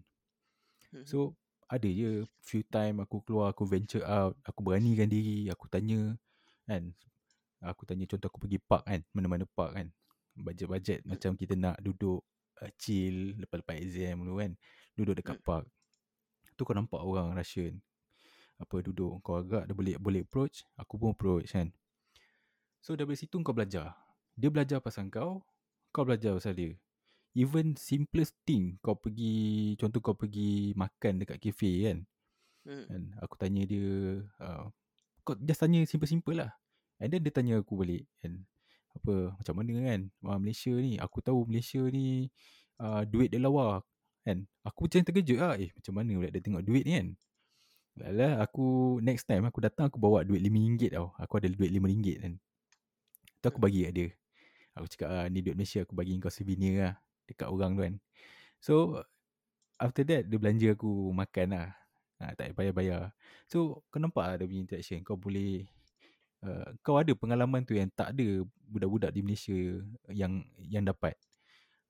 Mhm. So ada je few time aku keluar aku venture out, aku beranikan diri, aku tanya kan. Aku tanya contoh aku pergi park kan, mana-mana park kan. Bajet-bajet macam kita nak duduk uh, chill lepas-lepas exam dulu kan. Duduk dekat Hmm. park. Tu kau nampak orang Russian. Apa duduk kau agak dia boleh boleh approach, aku pun approach kan. So dari situ kau belajar. Dia belajar pasal kau, kau belajar pasal dia. Even simplest thing kau pergi contoh kau pergi makan dekat cafe kan. Hmm. kan aku tanya dia uh, kau just tanya simple-simple lah. And then dia tanya aku balik kan. Apa macam mana kan uh, Malaysia ni aku tahu Malaysia ni uh, duit dia lawa kan. Aku macam terkejut lah eh macam mana pula dia tengok duit ni kan. Lala aku next time aku datang aku bawa duit RM5 tau. Aku ada duit RM5 kan. Tu aku bagi kat dia. Aku cakap ah, ni duit Malaysia aku bagi kau souvenir lah dekat orang tu kan. So after that dia belanja aku makan lah. Ha, tak payah bayar. So kau nampak lah dia punya interaction. Kau boleh uh, kau ada pengalaman tu yang tak ada budak-budak di Malaysia yang yang dapat.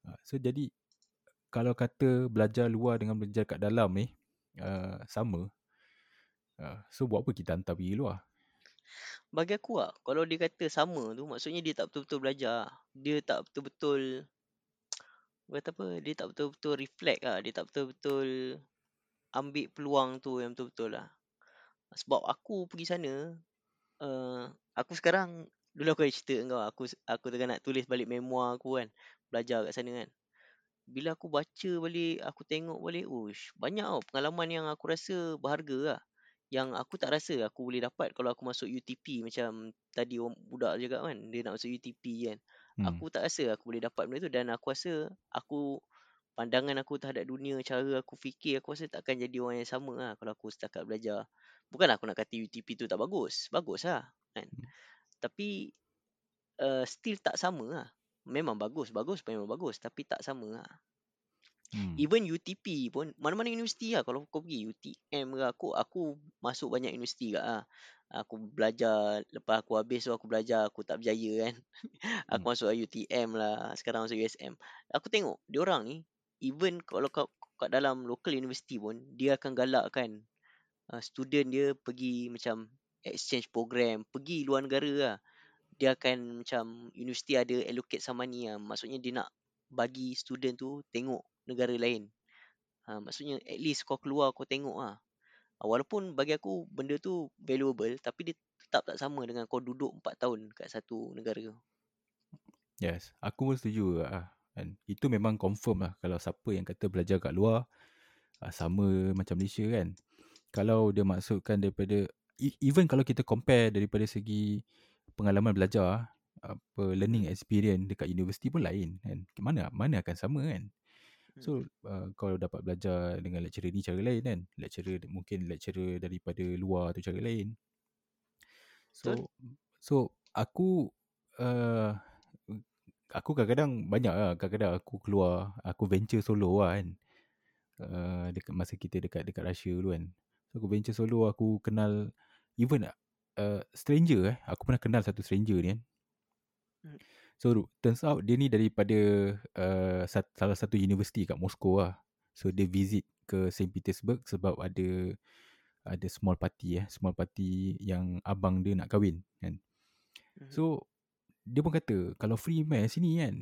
Uh, so jadi kalau kata belajar luar dengan belajar kat dalam ni uh, sama. Uh, so buat apa kita hantar pergi luar? Bagi aku lah Kalau dia kata sama tu Maksudnya dia tak betul-betul belajar Dia tak betul-betul Kata apa Dia tak betul-betul reflect lah Dia tak betul-betul Ambil peluang tu Yang betul-betul lah. Sebab aku pergi sana uh, Aku sekarang Dulu aku ada cerita kau Aku aku tengah nak tulis balik memoir aku kan Belajar kat sana kan. Bila aku baca balik Aku tengok balik Uish Banyak tau pengalaman yang aku rasa Berharga lah. Yang aku tak rasa Aku boleh dapat Kalau aku masuk UTP Macam Tadi orang budak cakap kan Dia nak masuk UTP kan Hmm. Aku tak rasa aku boleh dapat benda tu Dan aku rasa Aku Pandangan aku terhadap dunia Cara aku fikir Aku rasa takkan jadi orang yang sama lah Kalau aku setakat belajar Bukan aku nak kata UTP tu tak bagus Bagus lah kan Hmm. Tapi uh, Still tak sama lah Memang bagus Bagus memang bagus Tapi tak sama lah Hmm. Even UTP pun mana-mana universiti lah kalau kau pergi UTM ke aku aku masuk banyak universiti kat ah. Aku belajar lepas aku habis tu aku belajar aku tak berjaya kan. aku Hmm. masuk UTM lah, sekarang masuk USM. Aku tengok dia orang ni even kalau kau kat dalam local university pun dia akan galakkan uh, student dia pergi macam exchange program, pergi luar negara lah. Dia akan macam universiti ada allocate some money lah. Maksudnya dia nak bagi student tu tengok negara lain. Ha, maksudnya at least kau keluar kau tengok lah. Ha, walaupun bagi aku benda tu valuable tapi dia tetap tak sama dengan kau duduk 4 tahun kat satu negara. Yes, aku pun setuju lah. Kan? Itu memang confirm lah kalau siapa yang kata belajar kat luar ah, sama macam Malaysia kan. Kalau dia maksudkan daripada e- even kalau kita compare daripada segi pengalaman belajar apa learning experience dekat universiti pun lain kan. Mana mana akan sama kan. So uh, kau dapat belajar dengan lecturer ni cara lain kan. Lecturer mungkin lecturer daripada luar tu cara lain. So Betul. so aku uh, aku kadang-kadang banyak lah kadang-kadang aku keluar aku venture solo lah kan. Uh, dekat masa kita dekat dekat Russia dulu kan. So aku venture solo aku kenal even uh, stranger eh aku pernah kenal satu stranger ni kan. Hmm. So turns out dia ni daripada uh, sat, salah satu universiti kat Moscow lah. So dia visit ke St Petersburg sebab ada ada small party eh, small party yang abang dia nak kahwin kan. So dia pun kata kalau free mai sini kan.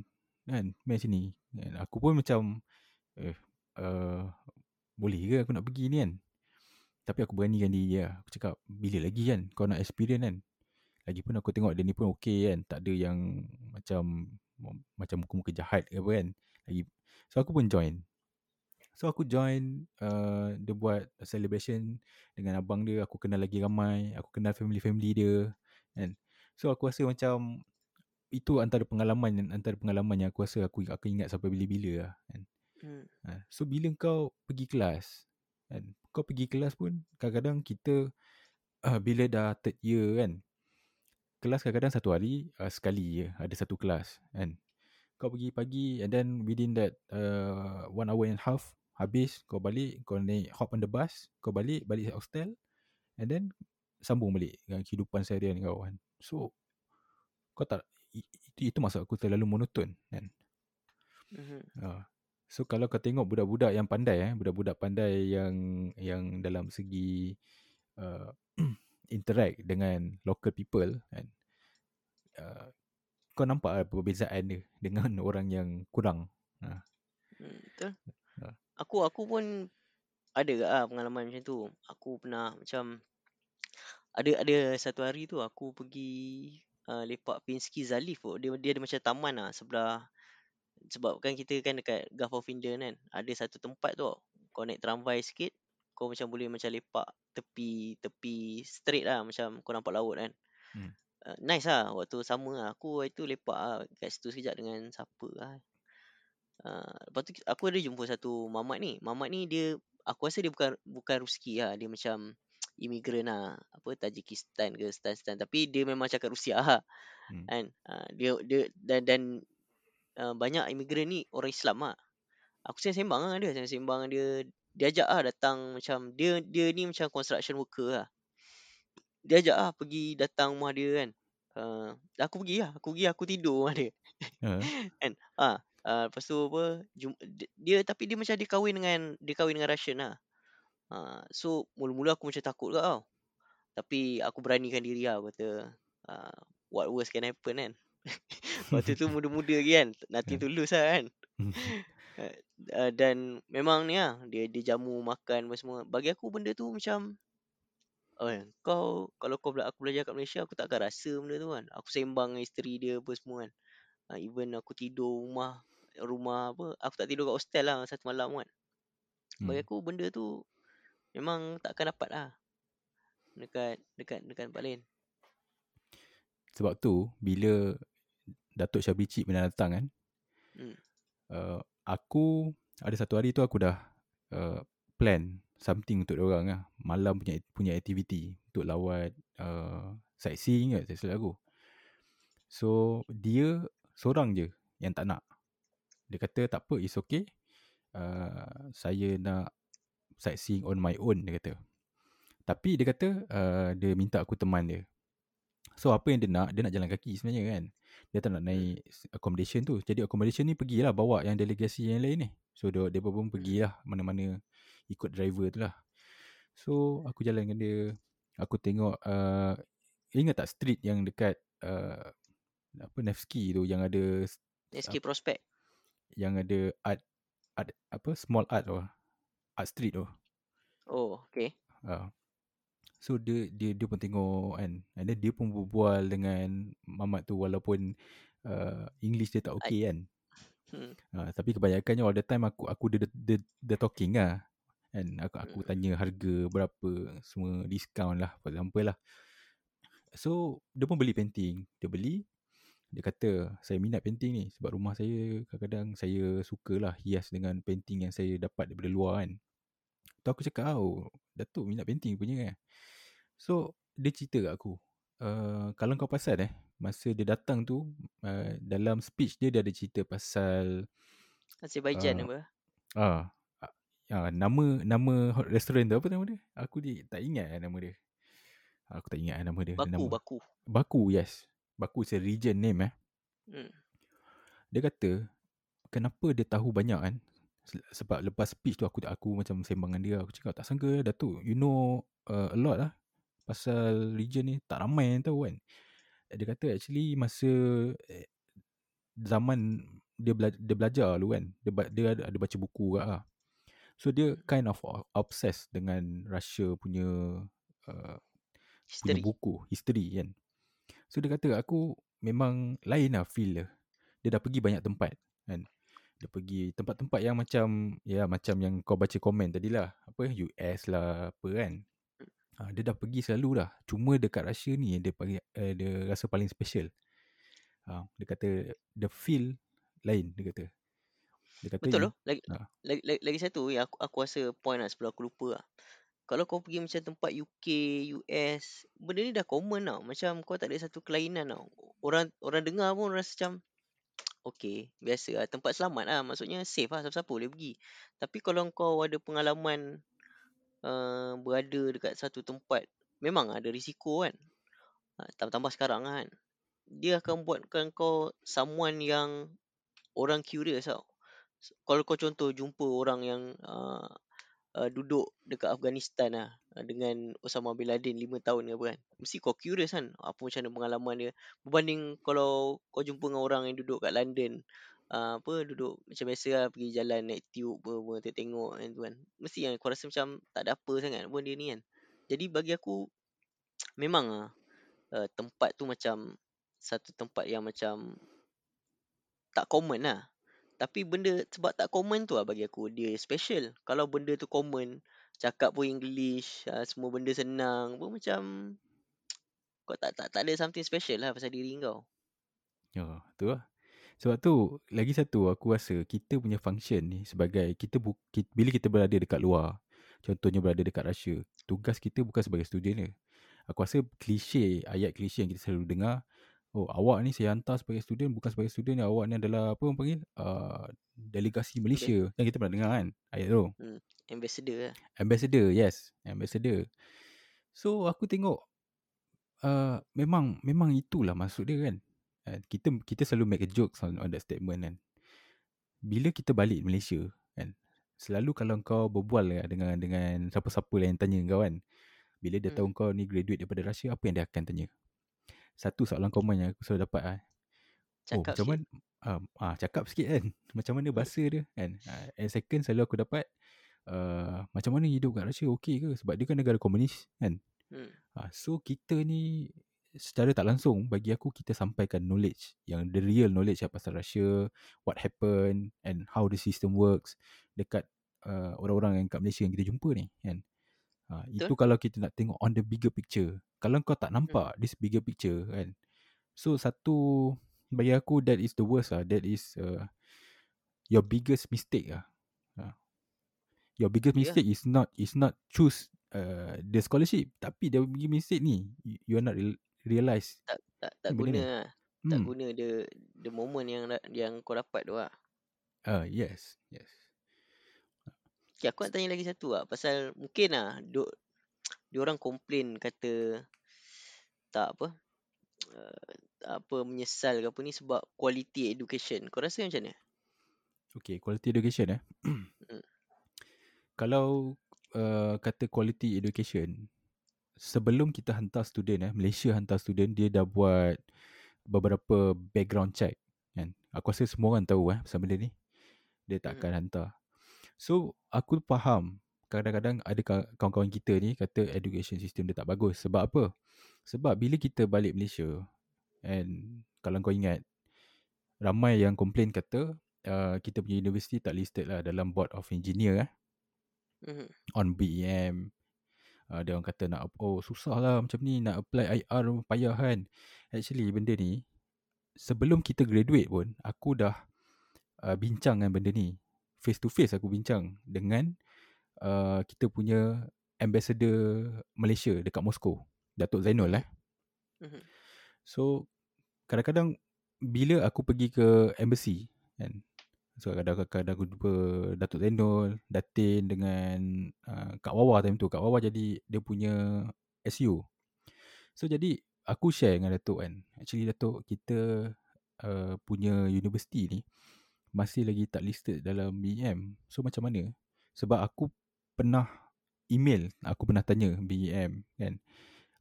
Kan, mai sini. Kan? Aku pun macam eh uh, boleh ke aku nak pergi ni kan. Tapi aku beranikan diri lah. Aku cakap bila lagi kan kau nak experience kan. Lagipun aku tengok dia ni pun okey kan. Tak ada yang macam macam muka-muka jahat ke apa kan. Lagi so aku pun join. So aku join uh, dia buat celebration dengan abang dia, aku kenal lagi ramai, aku kenal family-family dia kan. So aku rasa macam itu antara pengalaman antara pengalaman yang aku rasa aku aku ingat sampai bila-bila lah kan. Hmm. Ha, so bila kau pergi kelas kan, kau pergi kelas pun kadang-kadang kita uh, bila dah third year kan, kelas kadang-kadang satu hari uh, sekali je ada satu kelas kan. Kau pergi pagi and then within that uh, one hour and half habis kau balik kau naik hop on the bus kau balik balik hostel and then sambung balik dengan kehidupan seharian kau kan. So kau tak itu itu maksud aku terlalu monoton kan. Mhm. Ha. So kalau kau tengok budak-budak yang pandai eh, budak-budak pandai yang yang dalam segi uh, interact dengan local people kan. Uh, kau nampak lah perbezaan dia dengan orang yang kurang. Ha. Hmm, betul. Ha. Aku aku pun ada ke ah pengalaman macam tu. Aku pernah macam ada ada satu hari tu aku pergi uh, lepak Pinsky Zalif tu. Dia dia ada macam taman lah sebelah sebab kan kita kan dekat Gulf of Eden kan. Ada satu tempat tu kau naik tramvai sikit kau macam boleh macam lepak tepi tepi straight lah macam kau nampak laut kan. Hmm. Uh, nice lah waktu sama lah. Aku waktu tu lepak lah kat situ sekejap dengan siapa lah. Uh, lepas tu aku ada jumpa satu mamat ni. Mamat ni dia aku rasa dia bukan bukan Ruski lah. Dia macam imigran lah. Apa Tajikistan ke Stan-Stan tapi dia memang cakap Rusia lah. Hmm. Kan? Uh, dia dia dan dan uh, banyak imigran ni orang Islam lah. Aku sembang lah dia, sembang dia dia ajak lah datang macam dia dia ni macam construction worker lah. Dia ajak lah pergi datang rumah dia kan. Uh, aku pergi lah, aku pergi aku tidur rumah dia. Ha. kan ah uh, lepas tu apa jum, dia, tapi dia macam dia kahwin dengan dia kahwin dengan Russian lah uh, so mula-mula aku macam takut ke tau tapi aku beranikan diri lah aku kata uh, what worst can happen kan waktu tu muda-muda lagi kan nothing to lose lah kan uh, dan memang ni lah dia dia jamu makan apa semua bagi aku benda tu macam Oh, kau kalau kau bela- aku belajar kat Malaysia aku tak akan rasa benda tu kan. Aku sembang dengan isteri dia apa semua kan. Uh, even aku tidur rumah rumah apa aku tak tidur kat hostel lah satu malam kan. Bagi Hmm. aku benda tu memang tak akan dapat lah. Dekat dekat dekat tempat lain. Sebab tu bila Datuk Syabri Cik pernah datang kan. Hmm. Uh, aku ada satu hari tu aku dah uh, plan something untuk orang lah. Malam punya punya activity untuk lawat uh, sightseeing kat tak silap aku. So dia seorang je yang tak nak. Dia kata tak apa it's okay. uh, saya nak sightseeing on my own dia kata. Tapi dia kata uh, dia minta aku teman dia. So apa yang dia nak, dia nak jalan kaki sebenarnya kan. Dia tak nak naik accommodation tu. Jadi accommodation ni pergilah bawa yang delegasi yang lain ni. So dia, dia pun pergilah mana-mana ikut driver tu lah. So aku jalan dengan dia. Aku tengok, uh, ingat tak street yang dekat uh, apa Nevsky tu yang ada SK Prospect. yang ada art art apa small art tu art street tu Oh, okay. uh. So dia dia dia pun tengok kan and then dia pun berbual dengan mamat tu walaupun uh, English dia tak okay kan Hmm. uh, tapi kebanyakannya all the time aku aku dia dia, dia talking lah kan aku aku Hmm. tanya harga berapa semua discount lah for example lah so dia pun beli painting dia beli dia kata saya minat painting ni sebab rumah saya kadang-kadang saya sukalah hias dengan painting yang saya dapat daripada luar kan. Tu aku cakap oh Datuk minat painting punya kan. So dia cerita kat aku. Uh, kalau kau pasal eh masa dia datang tu uh, dalam speech dia dia ada cerita pasal Azerbaijan Ah. apa? ah uh, nama nama hot restaurant tu apa nama dia? Aku dia tak ingat nama dia. Aku tak ingat nama dia. Baku, nama. Baku. Baku yes. Baku is a region name eh. Hmm. Dia kata kenapa dia tahu banyak kan Se- sebab lepas speech tu aku aku macam sembang dengan dia aku cakap tak sangka Datuk you know uh, a lot lah pasal region ni tak ramai yang tahu kan. Dia kata actually masa eh, zaman dia belajar, dia belajar dulu kan dia dia ada, ada baca buku kat lah. So dia kind of obsessed dengan Russia punya uh, punya History. buku history kan. So dia kata aku memang lain lah feel dia. Dia dah pergi banyak tempat kan. Dia pergi tempat-tempat yang macam ya macam yang kau baca komen tadi lah. Apa US lah apa kan ha, dia dah pergi selalu dah cuma dekat Russia ni dia eh, dia rasa paling special ha, dia kata the feel lain dia kata dia kata Betul loh. Lagi, Ah. lagi, lagi, lagi satu yang aku, aku rasa point lah sebelum aku lupa lah. Kalau kau pergi macam tempat UK, US, benda ni dah common tau. Macam kau tak ada satu kelainan tau. Orang orang dengar pun rasa macam okay, biasa lah. Tempat selamat lah. Maksudnya safe lah. Siapa-siapa boleh pergi. Tapi kalau kau ada pengalaman uh, berada dekat satu tempat, memang ada risiko kan. Uh, tambah-tambah sekarang kan. Dia akan buatkan kau someone yang orang curious tau. Kalau kau contoh jumpa orang yang uh, uh, duduk dekat Afghanistan lah uh, dengan Osama bin Laden 5 tahun ke apa kan. Mesti kau curious kan apa macam mana pengalaman dia. Berbanding kalau kau jumpa dengan orang yang duduk kat London uh, apa duduk macam biasa lah pergi jalan naik tube apa, apa tengok-tengok kan tu kan. Mesti yang kau rasa macam tak ada apa sangat pun dia ni kan. Jadi bagi aku memang ah uh, tempat tu macam satu tempat yang macam tak common lah. Tapi benda sebab tak common tu lah bagi aku dia special. Kalau benda tu common, cakap pun English, uh, semua benda senang, pun macam kau tak tak tak ada something special lah pasal diri kau. Ya, tu lah. Sebab tu, lagi satu aku rasa kita punya function ni sebagai kita, bu, kita bila kita berada dekat luar, contohnya berada dekat Russia, tugas kita bukan sebagai student dia. Aku rasa klise, ayat klise yang kita selalu dengar, oh awak ni saya hantar sebagai student, bukan sebagai student, awak ni adalah apa orang panggil? Uh, delegasi Malaysia. Yang kita pernah dengar kan, ayat tu. Ambassador lah. Ambassador, yes. Ambassador. So aku tengok uh, memang memang itulah maksud dia kan. Uh, kita kita selalu make a joke on, on that statement kan. Bila kita balik Malaysia kan, selalu kalau kau berbual dengan dengan siapa-siapa yang tanya kau kan. Bila dia Hmm. tahu kau ni graduate daripada Russia, apa yang dia akan tanya? Satu soalan common yang aku selalu dapat ah. Oh, Cakap macam sikit. mana um, ah cakap sikit kan. Macam mana bahasa dia kan. Uh, and second selalu aku dapat uh, macam mana hidup kat Russia okey ke sebab dia kan negara komunis kan. Hmm. Ha, so kita ni secara tak langsung bagi aku kita sampaikan knowledge yang the real knowledge lah pasal Russia, what happened and how the system works dekat uh, orang-orang yang kat Malaysia yang kita jumpa ni kan. Ha, itu kalau kita nak tengok on the bigger picture. Kalau kau tak Hmm. nampak this bigger picture kan. So satu bagi aku that is the worst lah. That is uh, your biggest mistake lah. Ha. Your biggest Ya. mistake is not is not choose uh, the scholarship tapi the biggest mistake ni you, you are not real, realize Tak tak tak benda guna ni. lah. Tak hmm. guna the the moment yang yang kau dapat tu lah. uh, yes yes Okay, aku nak tanya lagi satu lah. Pasal mungkin lah, duk, diorang komplain kata tak apa, uh, apa menyesal ke apa ni sebab quality education. Kau rasa macam mana? Okay, quality education eh. Hmm. Kalau uh, kata quality education, sebelum kita hantar student eh, Malaysia hantar student, dia dah buat beberapa background check. Kan? Aku rasa semua orang tahu eh, pasal benda ni. Dia tak akan hantar. So, aku faham kadang-kadang ada ka- kawan-kawan kita ni kata education system dia tak bagus. Sebab apa? Sebab bila kita balik Malaysia, and kalau kau ingat, ramai yang komplain kata uh, kita punya universiti tak listed lah dalam board of engineer eh, Mhm. on BEM. Uh, dia orang kata nak oh susah lah macam ni nak apply IR payah kan. Actually benda ni sebelum kita graduate pun aku dah uh, bincang dengan benda ni. Face to face aku bincang dengan uh, kita punya ambassador Malaysia dekat Moscow. Datuk Zainul eh. Mhm. So kadang-kadang bila aku pergi ke embassy kan. So kadang-kadang aku jumpa Datuk Zainul, Datin dengan uh, Kak Wawa time tu. Kak Wawa jadi dia punya SU. So jadi aku share dengan Datuk kan. Actually Datuk kita uh, punya universiti ni masih lagi tak listed dalam BEM. So macam mana? Sebab aku pernah email, aku pernah tanya BEM kan.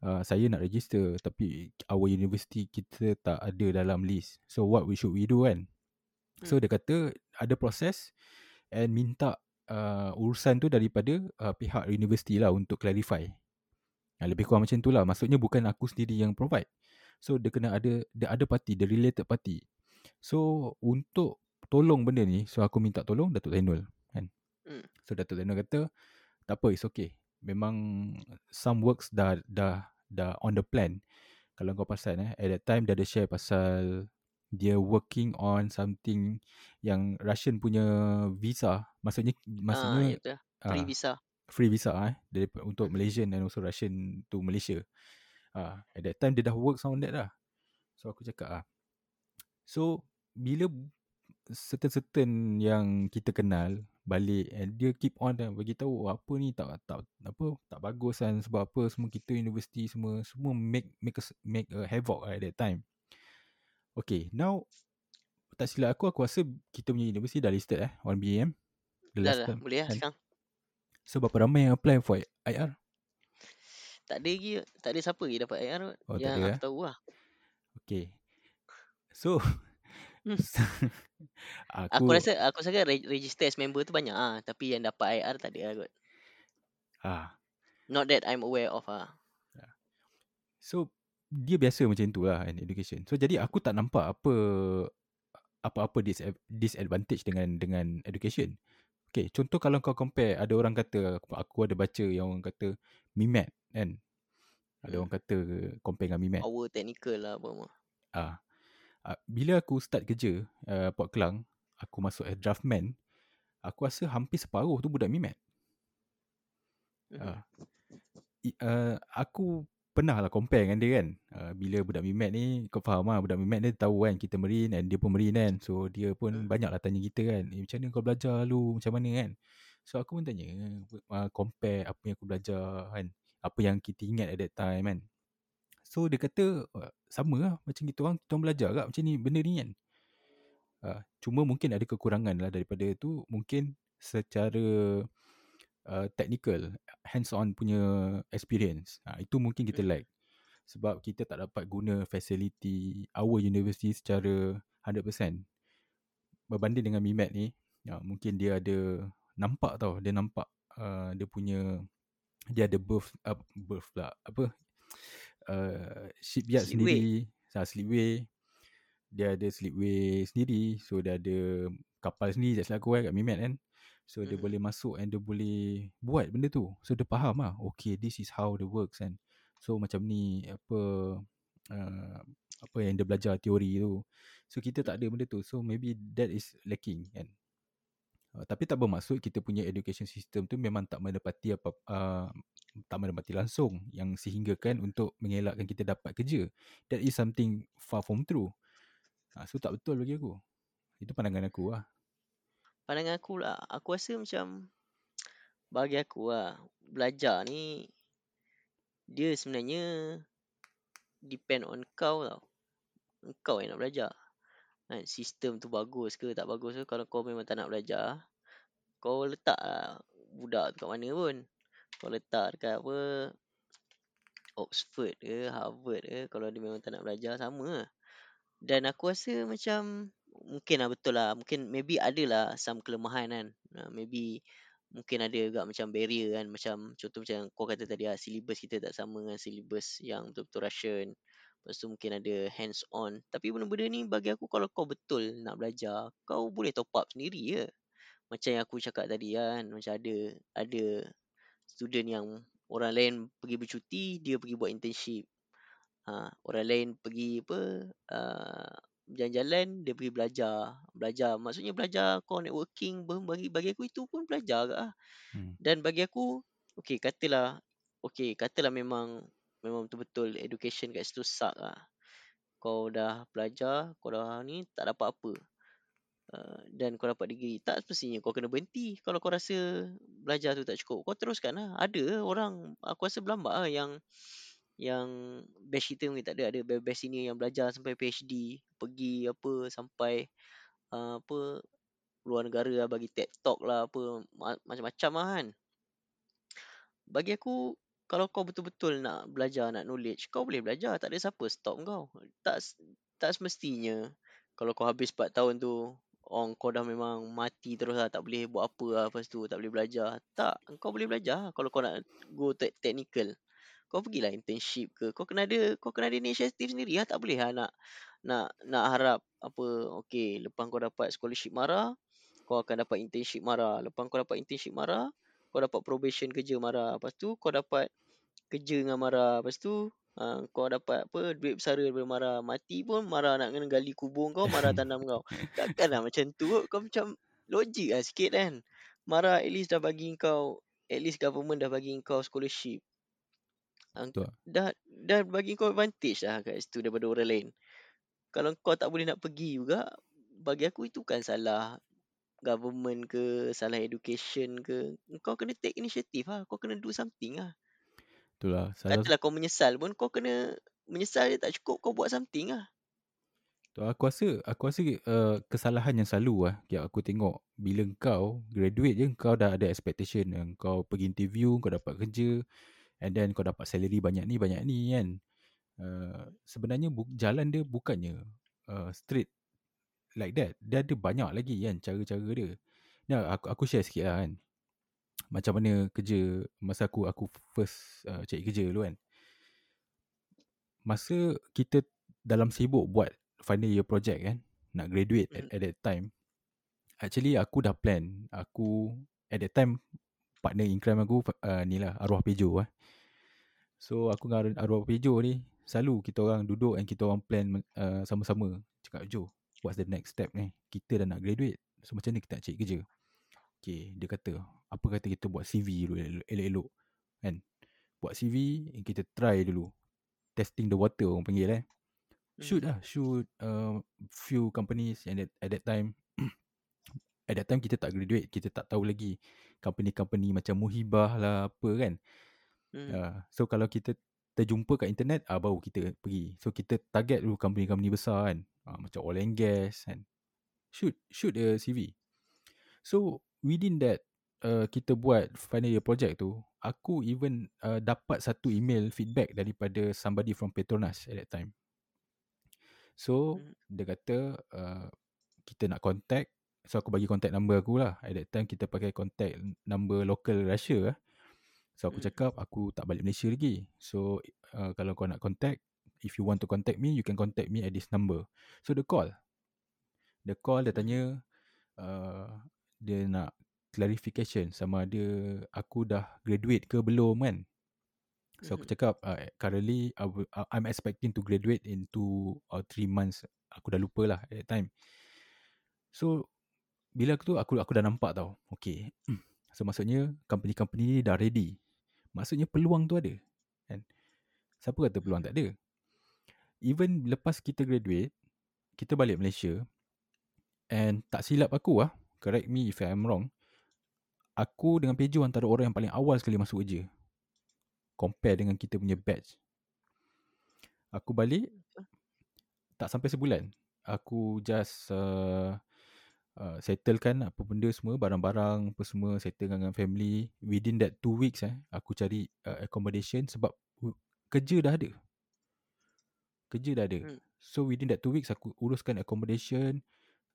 Uh, saya nak register tapi our university kita tak ada dalam list. So what we should we do kan? So dia kata ada proses and minta uh, urusan tu daripada uh, pihak universiti lah untuk clarify. Uh, lebih kurang macam tu lah. Maksudnya bukan aku sendiri yang provide. So dia kena ada the other party, the related party. So untuk tolong benda ni, so aku minta tolong Datuk Zainul kan. Hmm. So Datuk Zainul kata tak apa, it's okay. Memang some works dah dah dah on the plan. Kalau kau perasan eh, at that time dia ada share pasal dia working on something yang Russian punya visa. Maksudnya maksudnya ya betul. Free ah, visa. free visa eh dari untuk Malaysian and also Russian to Malaysia. Ah, at that time dia dah work on that dah. So aku cakap ah. So bila certain-certain yang kita kenal balik and dia keep on dan bagi tahu oh, apa ni tak tak apa tak bagus kan sebab apa semua kita universiti semua semua make make a, make a havoc at that time. Okay, now tak silap aku aku rasa kita punya universiti dah listed eh on BAM. The Dah last dah, time. boleh lah kan? sekarang. So berapa ramai yang apply for IR? Tak ada lagi, tak ada siapa lagi dapat IR. Oh, yang ada, aku eh? tahu lah. Okay. So Hmm. aku, Aku rasa aku rasa re- register as member tu banyak ah, tapi yang dapat IR tak ada lah kot. ah, Not that I'm aware of ah. So dia biasa macam tu lah in education. So jadi aku tak nampak apa apa-apa dis- disadvantage dengan dengan education. Okay, contoh kalau kau compare ada orang kata aku, aku ada baca yang orang kata MIMAT kan. Ada Hmm. orang kata compare dengan MIMAT. Power technical lah apa semua. Ah, bila aku start kerja uh, Port Kelang, aku masuk as draftman, aku rasa hampir separuh tu budak MIMAT. Mhm. Ah. Uh, aku pernah lah compare dengan dia kan. Uh, bila budak Mimat ni, kau faham lah budak Mimat ni tahu kan kita Marine and dia pun Marine kan. So dia pun Hmm. banyak lah tanya kita kan. Eh macam mana kau belajar lu, macam mana kan. So aku pun tanya, uh, compare apa yang aku belajar kan. Apa yang kita ingat at that time kan. So dia kata, uh, sama lah macam kita orang, kita orang belajar kat macam ni, benda ni kan. Uh, cuma mungkin ada kekurangan lah daripada tu. Mungkin secara uh, technical, hands-on punya experience. Ha, itu mungkin kita lack. Sebab kita tak dapat guna facility our university secara 100%. Berbanding dengan MIMAT ni, ya, mungkin dia ada nampak tau, dia nampak uh, dia punya dia ada berth uh, berth pula apa uh, shipyard Slipway. sendiri, ha, slipway. Dia ada slipway sendiri, so dia ada kapal sendiri silap aku kan kat MIMAT kan. So dia Mhm. boleh masuk and dia boleh buat benda tu. So dia faham lah, okay this is how the works kan. So macam ni apa uh, apa yang dia belajar teori tu. So kita tak ada benda tu. So maybe that is lacking kan. Uh, tapi tak bermaksud kita punya education system tu memang tak mendapati apa uh, tak mendapati langsung yang sehinggakan untuk mengelakkan kita dapat kerja. That is something far from true. Uh, so tak betul bagi aku. Itu pandangan aku lah. Pandangan aku lah, aku rasa macam bagi aku lah, belajar ni dia sebenarnya depend on kau tau. Kau yang nak belajar. Kan? Sistem tu bagus ke tak bagus ke. Kalau kau memang tak nak belajar, kau letak lah budak tu kat mana pun. Kau letak dekat apa, Oxford ke, Harvard ke. Kalau dia memang tak nak belajar, sama lah. Dan aku rasa macam, mungkin lah betul lah. Mungkin maybe ada lah some kelemahan kan. Uh, maybe mungkin ada juga macam barrier kan. Macam contoh macam kau kata tadi lah, syllabus kita tak sama dengan syllabus yang betul-betul Russian. Lepas tu mungkin ada hands on. Tapi benda-benda ni bagi aku kalau kau betul nak belajar, kau boleh top up sendiri je. Macam yang aku cakap tadi kan. Macam ada ada student yang orang lain pergi bercuti, dia pergi buat internship. Ha, orang lain pergi apa, uh, jalan-jalan, dia pergi belajar. Belajar, maksudnya belajar kau networking, bagi bagi aku itu pun belajar ke lah. Hmm. Dan bagi aku, okay, katalah, okay, katalah memang memang betul-betul education kat situ suck lah. Kau dah belajar, kau dah ni, tak dapat apa. Uh, dan kau dapat degree. Tak semestinya kau kena berhenti. Kalau kau rasa belajar tu tak cukup, kau teruskan lah. Ada orang, aku rasa berlambak lah yang yang batch kita mungkin tak ada. Ada batch sini yang belajar sampai PhD. Pergi apa, sampai uh, apa, luar negara lah, bagi TED Talk lah, apa, macam-macam lah kan. Bagi aku, kalau kau betul-betul nak belajar, nak knowledge, kau boleh belajar. Tak ada siapa stop kau. Tak tak semestinya kalau kau habis 4 tahun tu, oh, kau dah memang mati terus lah. Tak boleh buat apa lah lepas tu. Tak boleh belajar. Tak. Kau boleh belajar kalau kau nak go te- technical. Kau pergilah internship ke. Kau kena ada kau kena ada inisiatif sendiri lah. Tak boleh lah nak nak nak harap apa. Okay, lepas kau dapat scholarship marah, kau akan dapat internship marah. Lepas kau dapat internship marah, kau dapat probation kerja marah. Lepas tu kau dapat kerja dengan marah. Lepas tu uh, kau dapat apa duit bersara daripada marah. Mati pun marah nak kena gali kubur kau, marah tanam kau. Takkanlah macam tu. Kau macam logik lah sikit kan. Marah at least dah bagi kau, at least government dah bagi kau scholarship. Betul. dah dah bagi kau advantage lah kat situ daripada orang lain. Kalau kau tak boleh nak pergi juga, bagi aku itu kan salah government ke, salah education ke. Kau kena take initiative lah. Kau kena do something lah. Itulah. Salah, Katalah kau menyesal pun, kau kena menyesal je tak cukup, kau buat something lah. tu aku rasa aku rasa uh, kesalahan yang selalu lah yang aku tengok bila kau graduate je kau dah ada expectation kau pergi interview kau dapat kerja and then kau dapat salary banyak ni banyak ni kan? Uh, sebenarnya bu- jalan dia bukannya uh, straight like that. Dia ada banyak lagi kan cara-cara dia. Ni aku aku share sikit lah kan? Macam mana kerja masa aku aku first uh, cari kerja dulu kan? Masa kita dalam sibuk buat final year project kan? Nak graduate at, Hmm. at that time. Actually aku dah plan. Aku at that time partner in crime aku uh, ni lah arwah pejo lah so aku dengan arwah pejo ni selalu kita orang duduk and kita orang plan uh, sama-sama cakap Jo what's the next step ni kita dah nak graduate so macam ni kita nak cari kerja Okay, dia kata, apa kata kita buat CV dulu elok- elok-elok. Kan? Buat CV, kita try dulu. Testing the water orang panggil eh. Shoot Hmm. lah, shoot uh, few companies and at, at that time at that time kita tak graduate, kita tak tahu lagi company-company macam Muhibah lah apa kan. Hmm. Uh, so kalau kita terjumpa kat internet, ah baru kita pergi. So kita target dulu company-company besar kan. Uh, macam oil and gas kan. Shoot, shoot the CV. So within that uh, kita buat final year project tu, aku even uh, dapat satu email feedback daripada somebody from Petronas at that time. So Hmm. dia kata uh, kita nak contact So aku bagi contact number aku lah At that time kita pakai contact number local Russia lah So aku Hmm. cakap aku tak balik Malaysia lagi So uh, kalau kau nak contact If you want to contact me You can contact me at this number So dia call Dia call dia Hmm. tanya uh, Dia nak clarification Sama ada aku dah graduate ke belum kan So aku Mhm. cakap uh, currently I uh, I'm expecting to graduate in 2 or 3 months. Aku dah lupa lah at that time. So bila aku tu aku aku dah nampak tau. Okay. So maksudnya company-company ni dah ready. Maksudnya peluang tu ada. Kan? Siapa kata peluang tak ada? Even lepas kita graduate, kita balik Malaysia and tak silap aku lah, correct me if I'm wrong, aku dengan Pejo antara orang yang paling awal sekali masuk kerja. Compare dengan kita punya batch. Aku balik tak sampai sebulan. Aku just uh, uh, settlekan apa benda semua, barang-barang apa semua, settle dengan family. Within that two weeks eh, aku cari uh, accommodation sebab uh, kerja dah ada. Kerja dah ada. Hmm. So within that two weeks aku uruskan accommodation,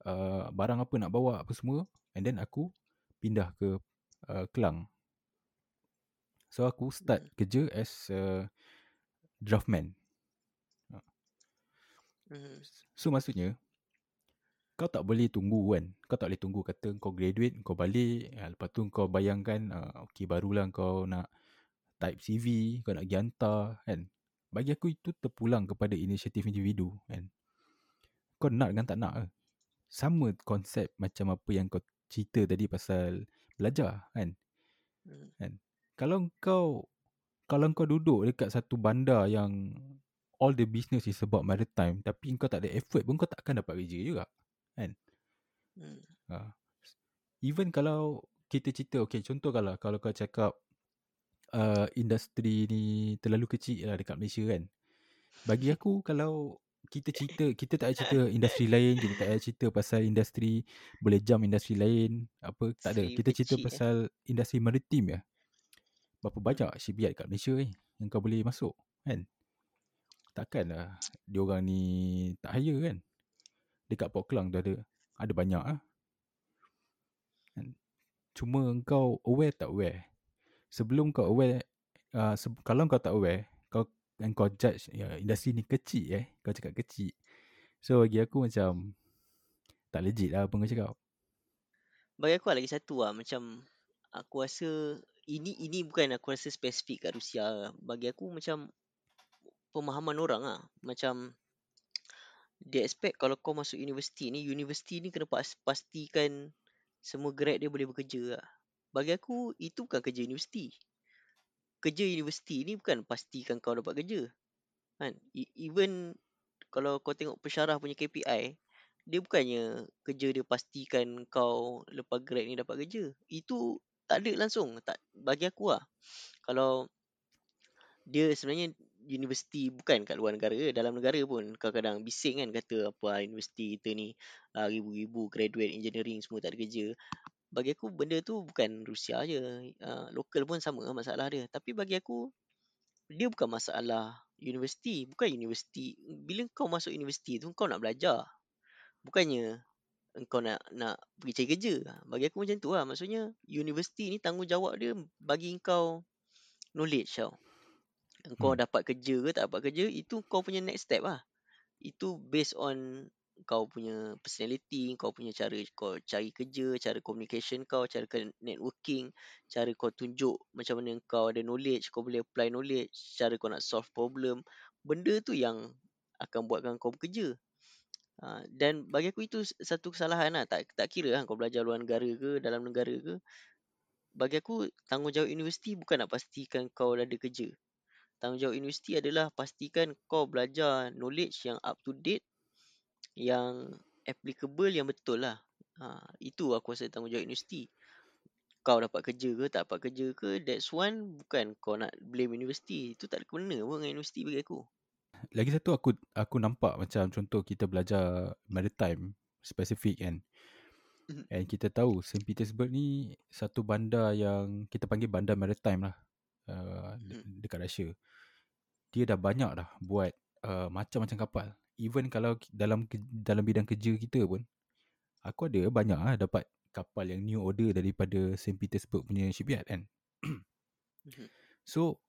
uh, barang apa nak bawa apa semua. And then aku pindah ke uh, Kelang. So aku start Hmm. kerja as a draftman. Mhm. So maksudnya kau tak boleh tunggu kan. Kau tak boleh tunggu kata kau graduate, kau balik, ha, lepas tu kau bayangkan uh, okay barulah kau nak type CV, kau nak pergi hantar kan. Bagi aku itu terpulang kepada inisiatif individu kan. Kau nak dengan tak nak ke. Sama konsep macam apa yang kau cerita tadi pasal belajar kan. Hmm. Kalau kau kalau kau duduk dekat satu bandar yang all the business is about maritime tapi kau tak ada effort pun kau takkan dapat kerja juga. Hmm. Ha. Even kalau kita cerita okay contoh kalau kalau kau cakap uh, industri ni terlalu kecil lah dekat Malaysia kan. Bagi aku kalau kita cerita kita tak ada cerita industri lain, kita tak ada cerita pasal industri boleh jump industri lain, apa tak ada. Kita cerita eh. pasal industri maritim ya. Berapa banyak shipyard kat Malaysia ni yang kau boleh masuk kan. Takkanlah diorang ni tak hire kan. Dekat Port Klang tu ada ada banyak ah. Cuma kau aware tak aware. Sebelum kau aware uh, se- kalau kau tak aware kau dan kau judge ya industri ni kecil eh. Kau cakap kecil. So bagi aku macam tak legit lah apa kau cakap. Bagi aku lagi satu lah macam aku rasa ini ini bukan aku rasa spesifik kat Rusia. Bagi aku macam pemahaman orang lah. Macam dia expect kalau kau masuk universiti ni, universiti ni kena pas, pastikan semua grad dia boleh bekerja lah. Bagi aku itu bukan kerja universiti. Kerja universiti ni bukan pastikan kau dapat kerja. Kan? E- Even kalau kau tengok pensyarah punya KPI, dia bukannya kerja dia pastikan kau lepas grad ni dapat kerja. Itu tak ada langsung. Tak bagi aku lah. Kalau dia sebenarnya universiti bukan kat luar negara, dalam negara pun kadang-kadang bising kan kata apa ah, universiti kita ni ah, ribu-ribu graduate engineering semua tak ada kerja. Bagi aku benda tu bukan Rusia je. Uh, lokal pun sama lah masalah dia. Tapi bagi aku dia bukan masalah universiti, bukan universiti. Bila kau masuk universiti tu kau nak belajar. Bukannya kau nak nak pergi cari kerja. Bagi aku macam tu lah. Maksudnya universiti ni tanggungjawab dia bagi kau knowledge tau. Kau Hmm. dapat kerja ke tak dapat kerja itu kau punya next step lah. Itu based on kau punya personality, kau punya cara kau cari kerja, cara communication kau, cara networking, cara kau tunjuk macam mana kau ada knowledge, kau boleh apply knowledge, cara kau nak solve problem. Benda tu yang akan buatkan kau bekerja. Ha, dan bagi aku itu satu kesalahan lah. Tak, tak kira lah kau belajar luar negara ke, dalam negara ke. Bagi aku, tanggungjawab universiti bukan nak pastikan kau ada kerja. Tanggungjawab universiti adalah pastikan kau belajar knowledge yang up to date, yang applicable, yang betul lah. Ha, itu aku rasa tanggungjawab universiti. Kau dapat kerja ke, tak dapat kerja ke, that's one bukan kau nak blame universiti. Itu tak ada kena pun dengan universiti bagi aku. Lagi satu aku aku nampak macam contoh kita belajar maritime spesifik kan. Mhm. And kita tahu St. Petersburg ni satu bandar yang kita panggil bandar maritime lah. Uh, de- Mhm. dekat Russia. Dia dah banyak dah buat uh, macam-macam kapal. Even kalau dalam dalam bidang kerja kita pun aku ada banyak lah dapat kapal yang new order daripada St. Petersburg punya shipyard kan. Mhm. So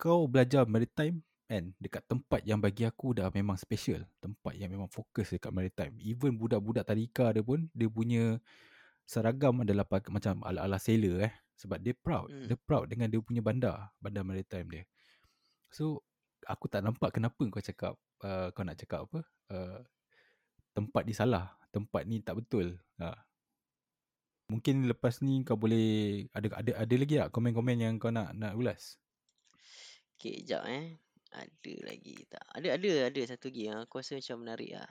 kau belajar maritime kan dekat tempat yang bagi aku dah memang special, tempat yang memang fokus dekat maritime. Even budak-budak tadika dia pun dia punya seragam adalah pakai macam ala-ala sailor eh sebab dia proud. Hmm. Dia proud dengan dia punya bandar, bandar maritime dia. So aku tak nampak kenapa kau cakap uh, kau nak cakap apa? Uh, tempat ni salah, tempat ni tak betul. Ha. Mungkin lepas ni kau boleh ada ada ada lagi tak komen-komen yang kau nak nak ulas? Okay, sekejap eh. Ada lagi tak? Ada, ada, ada satu lagi yang aku rasa macam menarik lah.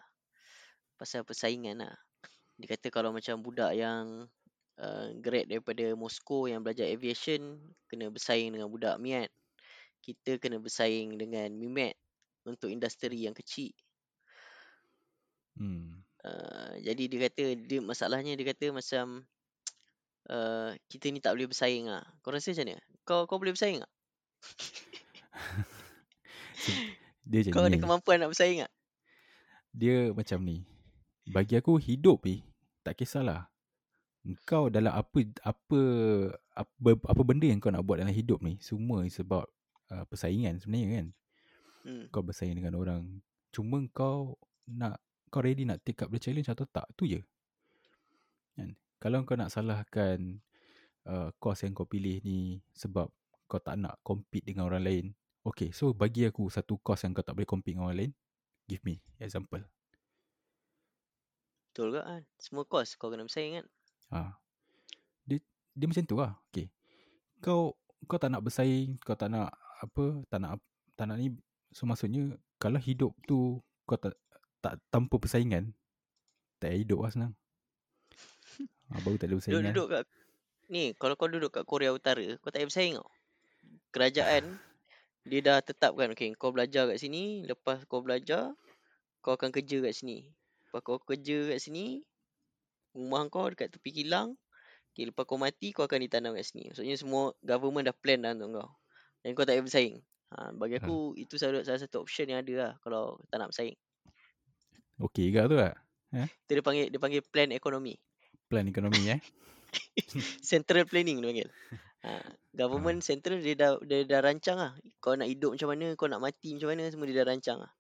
Pasal persaingan lah. Dia kata kalau macam budak yang uh, grad daripada Moscow yang belajar aviation kena bersaing dengan budak MIAT. Kita kena bersaing dengan MIMAT untuk industri yang kecil. Hmm. Uh, jadi dia kata dia masalahnya dia kata macam uh, kita ni tak boleh bersaing ah. Kau rasa macam mana? Kau kau boleh bersaing tak? Dia macam Kau ada kemampuan nak bersaing tak? Dia macam ni. Bagi aku hidup ni tak kisahlah. Kau dalam apa apa apa apa benda yang kau nak buat dalam hidup ni semua is about uh, persaingan sebenarnya kan. Hmm. Kau bersaing dengan orang. Cuma kau nak kau ready nak take up the challenge atau tak tu je. Kan? Kalau kau nak salahkan uh, course yang kau pilih ni sebab kau tak nak compete dengan orang lain. Okay, so bagi aku satu course yang kau tak boleh compete dengan orang lain. Give me example. Betul ke kan? Semua course kau kena bersaing kan? Ha. Dia dia macam tu lah. Okay. Kau kau tak nak bersaing, kau tak nak apa, tak nak tak nak ni so maksudnya kalau hidup tu kau tak tak tanpa persaingan tak payah hidup lah senang. Ha, baru tak ada Duduk, persaingan. duduk kat Ni kalau kau duduk kat Korea Utara Kau tak payah bersaing tau Kerajaan Dia dah tetapkan Okay kau belajar kat sini Lepas kau belajar Kau akan kerja kat sini Lepas kau kerja kat sini Rumah kau dekat tepi kilang okay, Lepas kau mati Kau akan ditanam kat sini Maksudnya semua Government dah plan dah untuk kau Dan kau tak payah bersaing ha, Bagi Ha. aku Itu salah, salah satu option yang ada lah Kalau tak nak bersaing Okay ke tu tak? Itu dia panggil Dia panggil plan ekonomi Plan ekonomi eh. Central planning dia panggil. Ha, government central dia dah dia dah rancang lah. Kau nak hidup macam mana, kau nak mati macam mana semua dia dah rancang lah.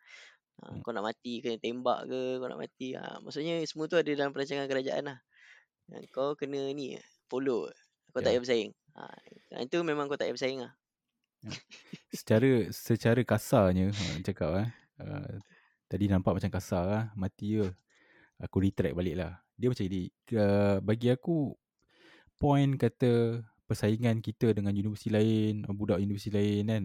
Ha, Hmm. kau nak mati kena tembak ke, kau nak mati. Ha, maksudnya semua tu ada dalam perancangan kerajaan lah. Ha, kau kena ni follow. Kau tak Ya. payah bersaing. Ha, itu memang kau tak payah bersaing lah. secara secara kasarnya ha, cakap eh. Uh, tadi nampak macam kasar lah. Mati je. Aku retract balik lah. Dia macam ni. Uh, bagi aku point kata persaingan kita dengan universiti lain, budak universiti lain kan.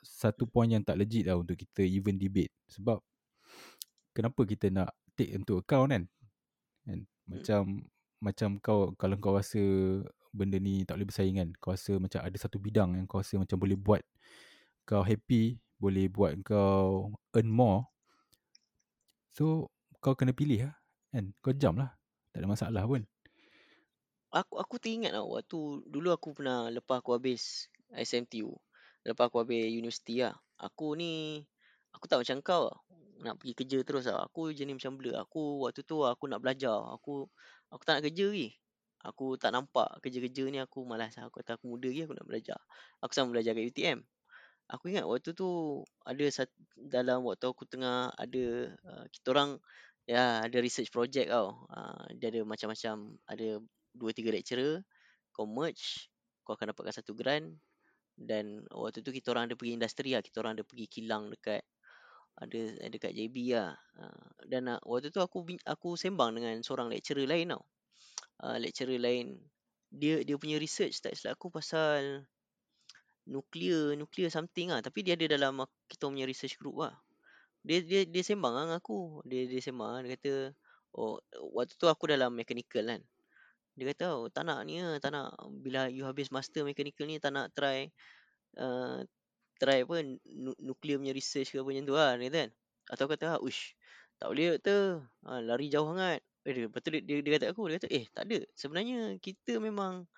Satu point yang tak legit lah untuk kita even debate. Sebab kenapa kita nak take into account kan? kan? Macam macam kau kalau kau rasa benda ni tak boleh bersaing kan. Kau rasa macam ada satu bidang yang kau rasa macam boleh buat kau happy, boleh buat kau earn more. So kau kena pilih lah kan. Kau jam lah. Tak ada masalah pun. Aku aku teringat tau waktu dulu aku pernah lepas aku habis SMTU. Lepas aku habis universiti lah. Aku ni aku tak macam kau lah. Nak pergi kerja terus lah. Aku jenis macam blur. Aku waktu tu aku nak belajar. Aku aku tak nak kerja lagi. Aku tak nampak kerja-kerja ni aku malas lah. Aku kata aku muda lagi aku nak belajar. Aku sama belajar kat UTM. Aku ingat waktu tu ada sat, dalam waktu aku tengah ada uh, kita orang ya ada research project tau. Uh, dia ada macam-macam ada dua tiga lecturer kau merge kau akan dapatkan satu grant dan waktu tu kita orang ada pergi industri lah kita orang ada pergi kilang dekat ada dekat JB lah. Uh, dan uh, waktu tu aku aku sembang dengan seorang lecturer lain tau. Uh, lecturer lain. Dia dia punya research tak silap aku pasal nuklear nuklear something lah. Tapi dia ada dalam kita punya research group lah. Dia dia dia sembang lah dengan aku. Dia dia sembang lah, dia kata oh waktu tu aku dalam mechanical kan dia kata oh, tak nak ni lah, tak nak. Bila you habis master mechanical ni tak nak try uh, try apa nu- nuclear punya research ke apa macam tu lah dia kata kan. Atau kata ah ush tak boleh doktor ha, lari jauh sangat. Eh dia, lepas tu dia, dia, dia kata aku dia kata eh tak ada. Sebenarnya kita memang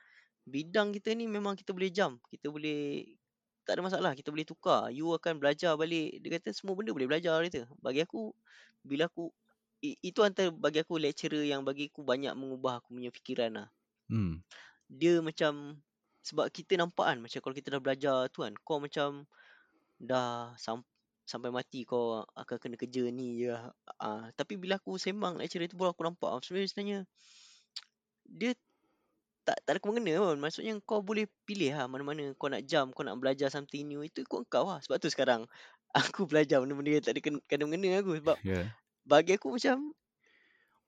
bidang kita ni memang kita boleh jump. Kita boleh tak ada masalah. Kita boleh tukar. You akan belajar balik. Dia kata semua benda boleh belajar dia kata. Bagi aku bila aku i- itu antara bagi aku lecturer yang bagi aku banyak mengubah aku punya fikiran lah Hmm. dia macam sebab kita nampak kan macam kalau kita dah belajar tu kan kau macam dah sam, sampai mati kau akan kena kerja ni je lah. uh, tapi bila aku sembang lecturer tu baru aku nampak sebenarnya sebenarnya dia tak tak ada kena pun maksudnya kau boleh pilih lah mana-mana kau nak jump kau nak belajar something new itu ikut kau lah sebab tu sekarang aku belajar benda-benda yang tak ada kena- kena-mengena aku sebab. Yeah. Bagi aku macam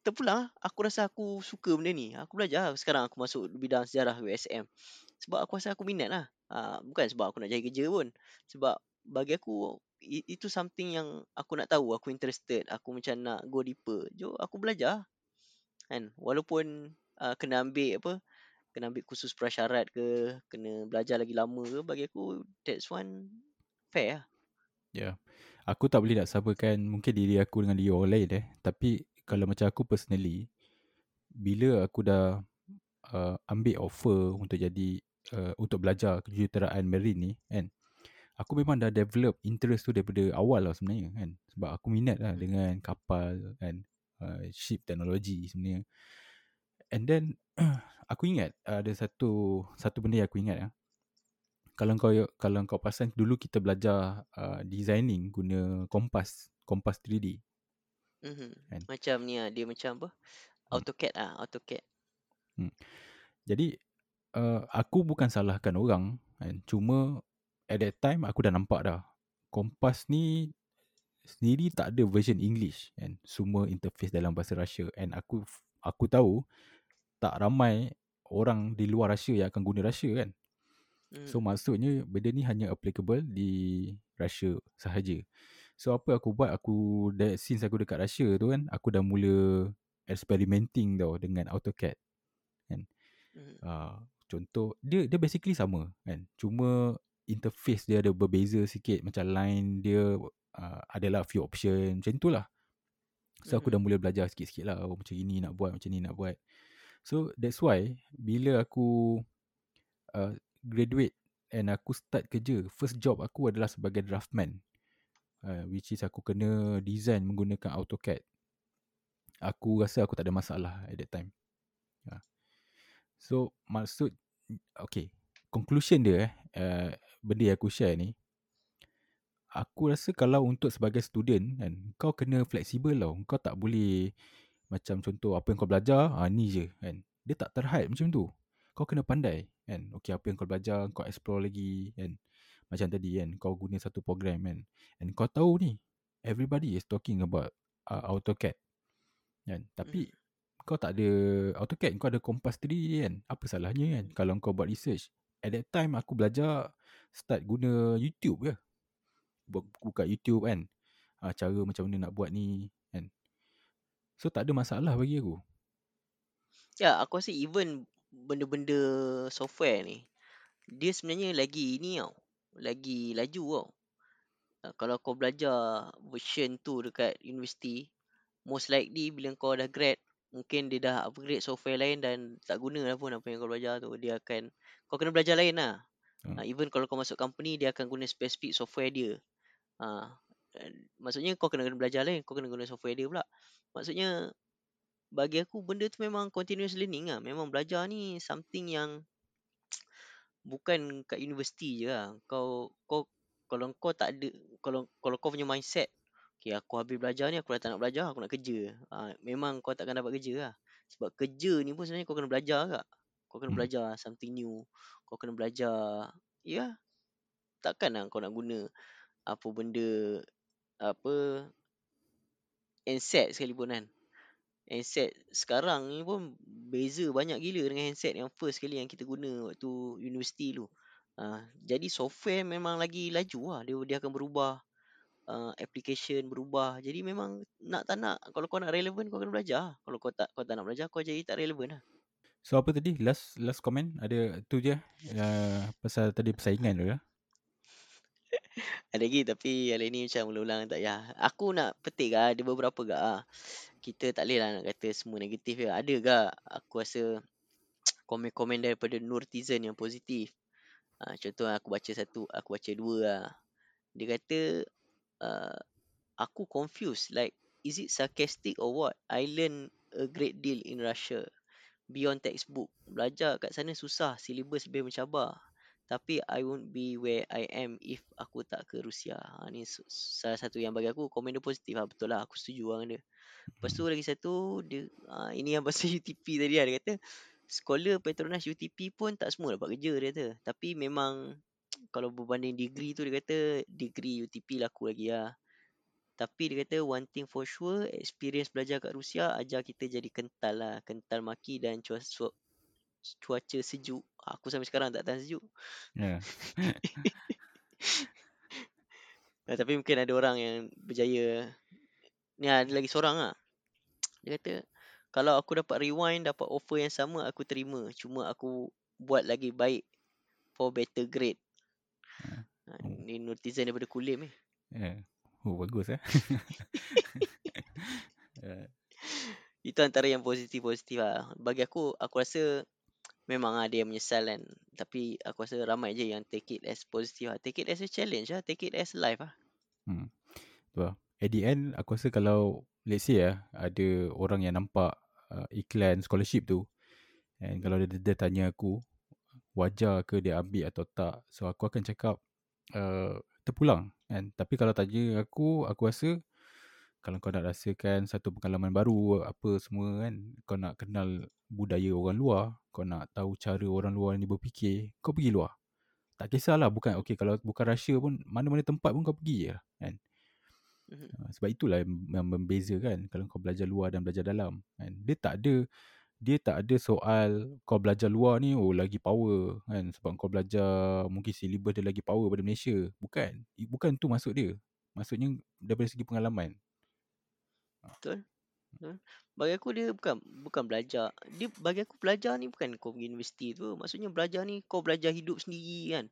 terpulang lah. aku rasa aku suka benda ni. Aku belajar lah. sekarang aku masuk bidang sejarah USM sebab aku rasa aku minat lah. Ha, bukan sebab aku nak cari kerja pun. Sebab bagi aku itu something yang aku nak tahu. Aku interested. Aku macam nak go deeper. Jom aku belajar kan? Walaupun uh, kena ambil apa kena ambil kursus prasyarat ke kena belajar lagi lama ke bagi aku that's one fair lah. Ya. Aku tak boleh nak samakan mungkin diri aku dengan diri orang lain eh. Tapi kalau macam aku personally, bila aku dah uh, ambil offer untuk jadi uh, untuk belajar kejuruteraan marine ni kan. Aku memang dah develop interest tu daripada awal lah sebenarnya kan. Sebab aku minat lah dengan kapal kan. Uh, ship teknologi sebenarnya. And then aku ingat ada satu satu benda yang aku ingat lah kalau kau kalau kau pasang dulu kita belajar uh, designing guna kompas kompas 3D mm-hmm. kan? macam ni lah dia macam apa hmm. AutoCAD ah AutoCAD hmm. jadi uh, aku bukan salahkan orang kan cuma at that time aku dah nampak dah kompas ni sendiri tak ada version English kan semua interface dalam bahasa Rusia and aku aku tahu tak ramai orang di luar Rusia yang akan guna Rusia kan So hmm. maksudnya benda ni hanya applicable di Russia sahaja. So apa aku buat aku since aku dekat Russia tu kan aku dah mula experimenting tau dengan AutoCAD. Kan. Hmm. Uh, contoh dia dia basically sama kan. Cuma interface dia ada berbeza sikit macam line dia uh, adalah few option macam itulah. So aku dah hmm. mula belajar sikit-sikit lah oh, macam ini nak buat macam ni nak buat. So that's why bila aku uh, graduate and aku start kerja, first job aku adalah sebagai draftman. Uh, which is aku kena design menggunakan AutoCAD. Aku rasa aku tak ada masalah at that time. Uh. So, maksud, okay. Conclusion dia, eh, uh, benda yang aku share ni, aku rasa kalau untuk sebagai student, kan, kau kena fleksibel tau. Kau tak boleh, macam contoh apa yang kau belajar, ah, ni je. Kan. Dia tak terhad macam tu kau kena pandai kan. Okey apa yang kau belajar kau explore lagi kan. Macam tadi kan kau guna satu program kan. And kau tahu ni everybody is talking about uh, AutoCAD kan. Tapi hmm. kau tak ada AutoCAD kau ada Compass 3 kan. Apa salahnya kan kalau kau buat research? At that time aku belajar start guna YouTube ke buka YouTube kan. Uh, cara macam mana nak buat ni kan. So tak ada masalah bagi aku. Ya, aku rasa even benda-benda software ni dia sebenarnya lagi ni tau lagi laju tau. Uh, kalau kau belajar version tu dekat universiti most likely bila kau dah grad mungkin dia dah upgrade software lain dan tak guna lah pun apa yang kau belajar tu. Dia akan kau kena belajar lain lah. Hmm. uh, even kalau kau masuk company dia akan guna spesifik software dia. Uh, maksudnya kau kena, kena belajar lain kau kena guna software dia pula. Maksudnya bagi aku benda tu memang continuous learning lah. Memang belajar ni something yang bukan kat universiti je lah. Kau, kau, kalau kau tak ada, kalau kalau kau punya mindset, okay, aku habis belajar ni, aku dah tak nak belajar, aku nak kerja. Ha, memang kau takkan dapat kerja lah. Sebab kerja ni pun sebenarnya kau kena belajar kak. Kau kena hmm. belajar something new. Kau kena belajar, ya, yeah, takkan lah kau nak guna apa benda, apa, handset sekalipun kan handset sekarang ni pun beza banyak gila dengan handset yang first kali yang kita guna waktu universiti tu. Uh, jadi software memang lagi laju lah. Dia, dia akan berubah. Uh, application berubah. Jadi memang nak tak nak. Kalau kau nak relevan kau kena belajar. Kalau kau tak kau tak nak belajar kau jadi tak relevan lah. So apa tadi? Last last comment? Ada tu je? Uh, pasal tadi persaingan tu ya? ada lagi tapi hari ni macam ulang-ulang tak ya. Aku nak petik lah. Ada beberapa gak lah kita tak boleh lah nak kata semua negatif je. Ada ke aku rasa komen-komen daripada Nurtizen yang positif. Ha, contoh aku baca satu, aku baca dua lah. Dia kata, uh, aku confused. Like, is it sarcastic or what? I learn a great deal in Russia. Beyond textbook. Belajar kat sana susah. Syllabus lebih mencabar. Tapi I won't be where I am if aku tak ke Rusia. Ha, ni salah satu yang bagi aku komen dia positif lah. Betul lah aku setuju dengan dia. Lepas tu lagi satu dia uh, ini yang pasal UTP tadi lah. Dia kata sekolah Petronas UTP pun tak semua dapat kerja dia kata. Tapi memang kalau berbanding degree tu dia kata degree UTP laku lagi lah. Tapi dia kata one thing for sure experience belajar kat Rusia ajar kita jadi kental lah. Kental maki dan cuaca, cuaca sejuk. Aku sampai sekarang tak tahan sejuk. Yeah. nah, tapi mungkin ada orang yang berjaya Ni ada lagi seorang lah. Dia kata, Kalau aku dapat rewind, dapat offer yang sama, aku terima. Cuma aku buat lagi baik for better grade. Ha, Oh. Ni netizen daripada kulim ni. Yeah. Oh bagus eh. Itu antara yang positif-positif lah. Bagi aku, aku rasa memang ada yang menyesal kan. Tapi aku rasa ramai je yang take it as positif lah. Take it as a challenge lah. Take it as life lah. hmm. At the end aku rasa kalau let's say lah ada orang yang nampak uh, iklan scholarship tu and kalau dia, dia tanya aku wajar ke dia ambil atau tak. So aku akan cakap uh, terpulang kan. Tapi kalau tanya aku aku rasa kalau kau nak rasakan satu pengalaman baru apa semua kan kau nak kenal budaya orang luar kau nak tahu cara orang luar ni berfikir kau pergi luar. Tak kisahlah bukan okey kalau bukan Russia pun mana-mana tempat pun kau pergi je kan. Mhm. Uh, sebab itulah yang membezakan kalau kau belajar luar dan belajar dalam kan. Dia tak ada dia tak ada soal kau belajar luar ni oh lagi power kan. Sebab kau belajar mungkin syllabus dia lagi power pada Malaysia. Bukan bukan tu maksud dia. Maksudnya daripada segi pengalaman Betul. Betul. Bagi aku dia bukan bukan belajar. Dia bagi aku belajar ni bukan kau pergi universiti tu. Maksudnya belajar ni kau belajar hidup sendiri kan.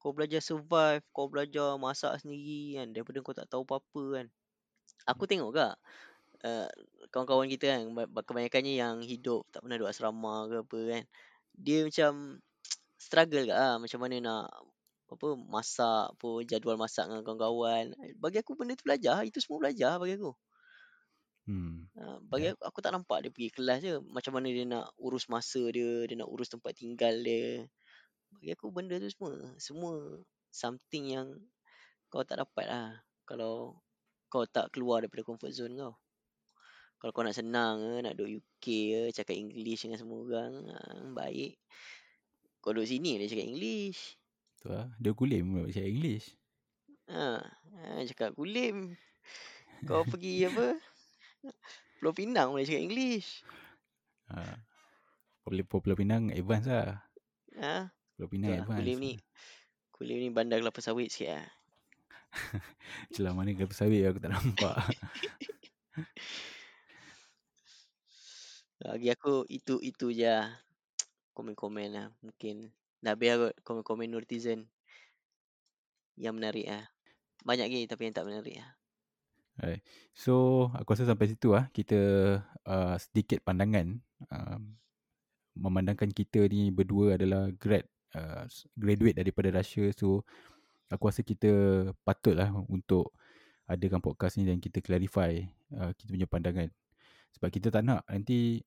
Kau belajar survive, kau belajar masak sendiri kan daripada kau tak tahu apa-apa kan. Aku tengok gak uh, kawan-kawan kita kan ba- kebanyakannya yang hidup tak pernah duduk asrama ke apa kan. Dia macam struggle gak ah macam mana nak apa masak apa jadual masak dengan kawan-kawan. Bagi aku benda tu belajar, itu semua belajar bagi aku. Hmm Ha, bagi Ya. aku, aku tak nampak dia pergi kelas je. Macam mana dia nak urus masa dia, dia nak urus tempat tinggal dia. Bagi aku benda tu semua, semua something yang kau tak dapat lah. Kalau kau tak keluar daripada comfort zone kau. Kalau kau nak senang ke, nak duduk UK ke, cakap English dengan semua orang, ha, baik. Kau duduk sini dia cakap English. tu lah dia kulim pula cakap English Ha, ha cakap kulim. Kau pergi apa? Pulau Pinang boleh cakap English. ha. Pulau, Pulau Pinang advance lah Ha, Pulau Pinang Betul lah. advance Kulim ni Kulim ni bandar kelapa sawit sikit lah. Celah mana kelapa sawit aku tak nampak Bagi aku itu itu je lah. Komen-komen lah. Mungkin dah habis kot komen-komen netizen. Yang menarik lah. Banyak lagi tapi yang tak menarik lah. Alright. So aku rasa sampai situ lah kita uh, sedikit pandangan um, memandangkan kita ni berdua adalah grad uh, graduate daripada Russia. So aku rasa kita patutlah untuk adakan podcast ni dan kita clarify uh, kita punya pandangan. Sebab kita tak nak nanti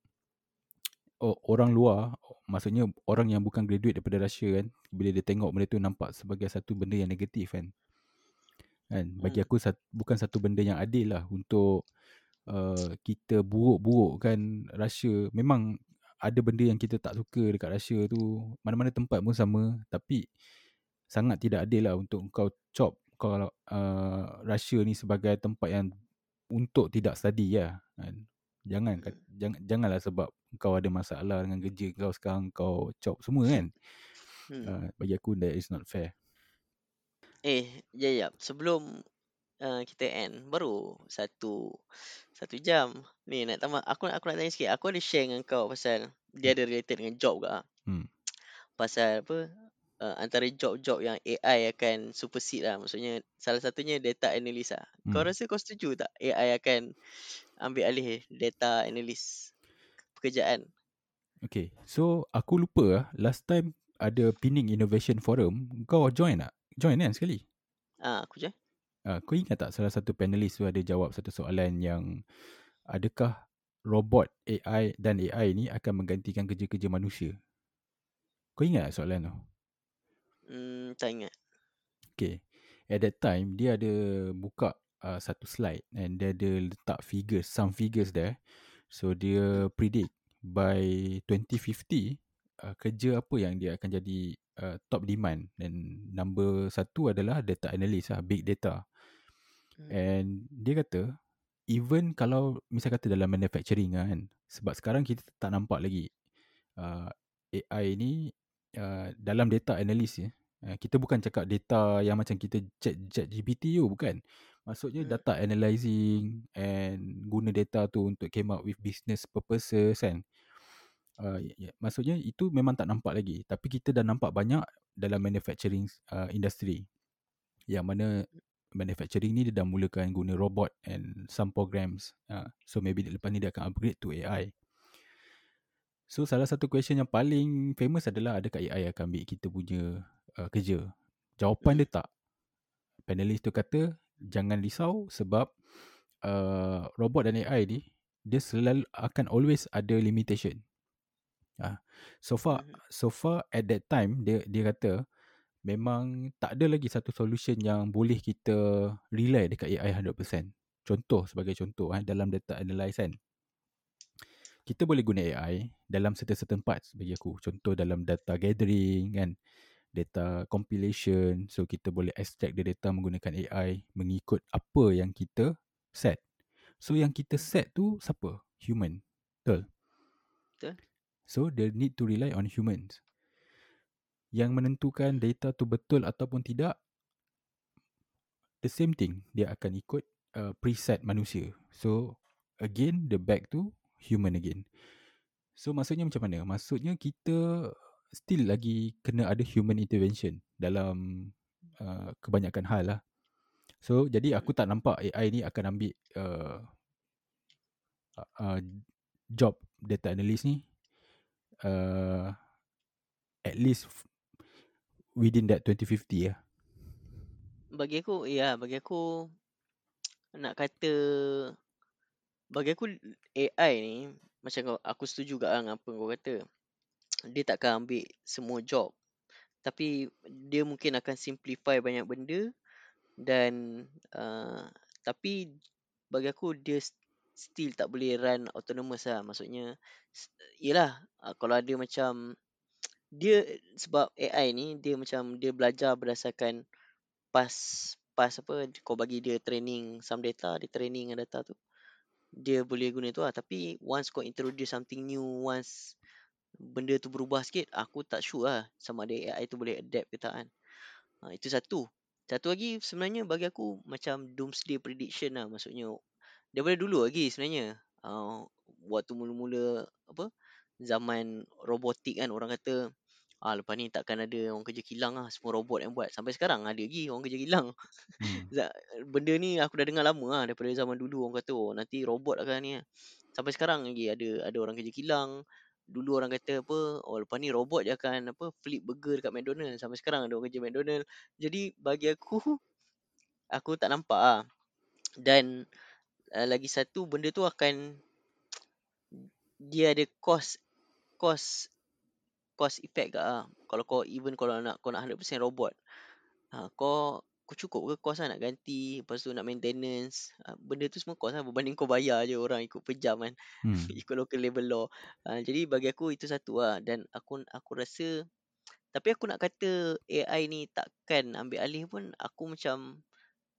oh, orang luar maksudnya orang yang bukan graduate daripada Russia kan bila dia tengok benda tu nampak sebagai satu benda yang negatif kan kan bagi Hmm. aku sat, bukan satu benda yang adil lah untuk uh, kita buruk-burukkan Russia memang ada benda yang kita tak suka dekat Russia tu mana-mana tempat pun sama tapi sangat tidak adil lah untuk kau chop kalau uh, Russia ni sebagai tempat yang untuk tidak study lah kan jangan Hmm. jangan janganlah sebab kau ada masalah dengan kerja kau sekarang kau chop semua kan Hmm. uh, bagi aku that is not fair Eh, jap jap. Sebelum uh, kita end, baru satu satu jam. Ni nak tambah. Aku nak aku nak tanya sikit. Aku ada share dengan kau pasal dia ada related dengan job ke. Hmm. Pasal apa? Uh, antara job-job yang AI akan supersede lah. Maksudnya salah satunya data analyst lah. Kau Hmm. rasa kau setuju tak AI akan ambil alih data analyst pekerjaan? Okay, so aku lupa lah, last time ada Pinning Innovation Forum, kau join tak? Join kan sekali? Ah, aku je. Uh, kau ingat tak salah satu panelis tu ada jawab satu soalan yang adakah robot AI dan AI ni akan menggantikan kerja-kerja manusia? Kau ingat tak soalan tu? Hmm, tak ingat. Okay, at that time dia ada buka uh, satu slide and dia ada letak figures, some figures there. So dia predict by 2050 uh, kerja apa yang dia akan jadi uh, top demand dan number satu adalah data analyst lah, big data. Hmm. And dia kata even kalau misal kata dalam manufacturing lah kan sebab sekarang kita tak nampak lagi uh, AI ni uh, dalam data analyst ya uh, kita bukan cakap data yang macam kita chat chat GPT tu bukan Maksudnya Hmm. data analyzing and guna data tu untuk came up with business purposes kan. Uh, ya, maksudnya itu memang tak nampak lagi. Tapi kita dah nampak banyak dalam manufacturing uh, industry. Yang mana manufacturing ni dia dah mulakan guna robot and some programs. Uh, so maybe lepas ni dia akan upgrade to AI. So salah satu question yang paling famous adalah adakah AI akan ambil kita punya uh, kerja? Jawapan Hmm. dia tak. Panelis tu kata jangan risau sebab uh, robot dan AI ni dia selalu akan always ada limitation. Ah, so far Mhm. so far at that time dia dia kata memang tak ada lagi satu solution yang boleh kita rely dekat AI 100%. Contoh sebagai contoh eh dalam data analyze kan. Kita boleh guna AI dalam certain-certain parts bagi aku. Contoh dalam data gathering kan. Data compilation. So kita boleh extract the data menggunakan AI mengikut apa yang kita set. So yang kita set tu siapa? Human. Betul? Betul. So they need to rely on humans. Yang menentukan data tu betul ataupun tidak the same thing. Dia akan ikut uh, preset manusia. So again the back to human again. So maksudnya macam mana? Maksudnya kita still lagi kena ada human intervention dalam uh, kebanyakan hal lah. So jadi aku tak nampak AI ni akan ambil uh, uh, job data analyst ni uh, at least within that 2050 lah. Bagi aku, ya, bagi aku nak kata bagi aku AI ni macam kau aku setuju juga lah dengan apa kau kata. Dia takkan ambil semua job. Tapi dia mungkin akan simplify banyak benda dan uh, tapi bagi aku dia still tak boleh run autonomous lah. Maksudnya yelah uh, kalau ada macam dia sebab AI ni dia macam dia belajar berdasarkan pas pas apa kau bagi dia training some data dia training dengan data tu dia boleh guna tu lah. Tapi once kau introduce something new once benda tu berubah sikit aku tak sure lah sama ada AI tu boleh adapt ke tak kan. Ha, itu satu. Satu lagi sebenarnya bagi aku macam doomsday prediction lah. Maksudnya daripada dulu lagi sebenarnya. Uh, waktu mula-mula apa zaman robotik kan orang kata ah lepas ni takkan ada orang kerja kilang lah semua robot yang buat. Sampai sekarang ada lagi orang kerja kilang. Hmm. Benda ni aku dah dengar lama lah daripada zaman dulu orang kata oh nanti robot akan ni sampai sekarang lagi ada ada orang kerja kilang. Dulu orang kata apa oh lepas ni robot je akan apa flip burger dekat McDonald sampai sekarang ada orang kerja McDonald jadi bagi aku aku tak nampak ah dan uh, lagi satu benda tu akan dia ada cost cost cost effect ke ah kalau kau even kalau nak kau nak 100% robot ha, kau kau cukup ke cost lah nak ganti lepas tu nak maintenance ha, benda tu semua cost lah berbanding kau bayar je orang ikut per jam kan Hmm. ikut local labor law ha, jadi bagi aku itu satu lah dan aku aku rasa tapi aku nak kata AI ni takkan ambil alih pun aku macam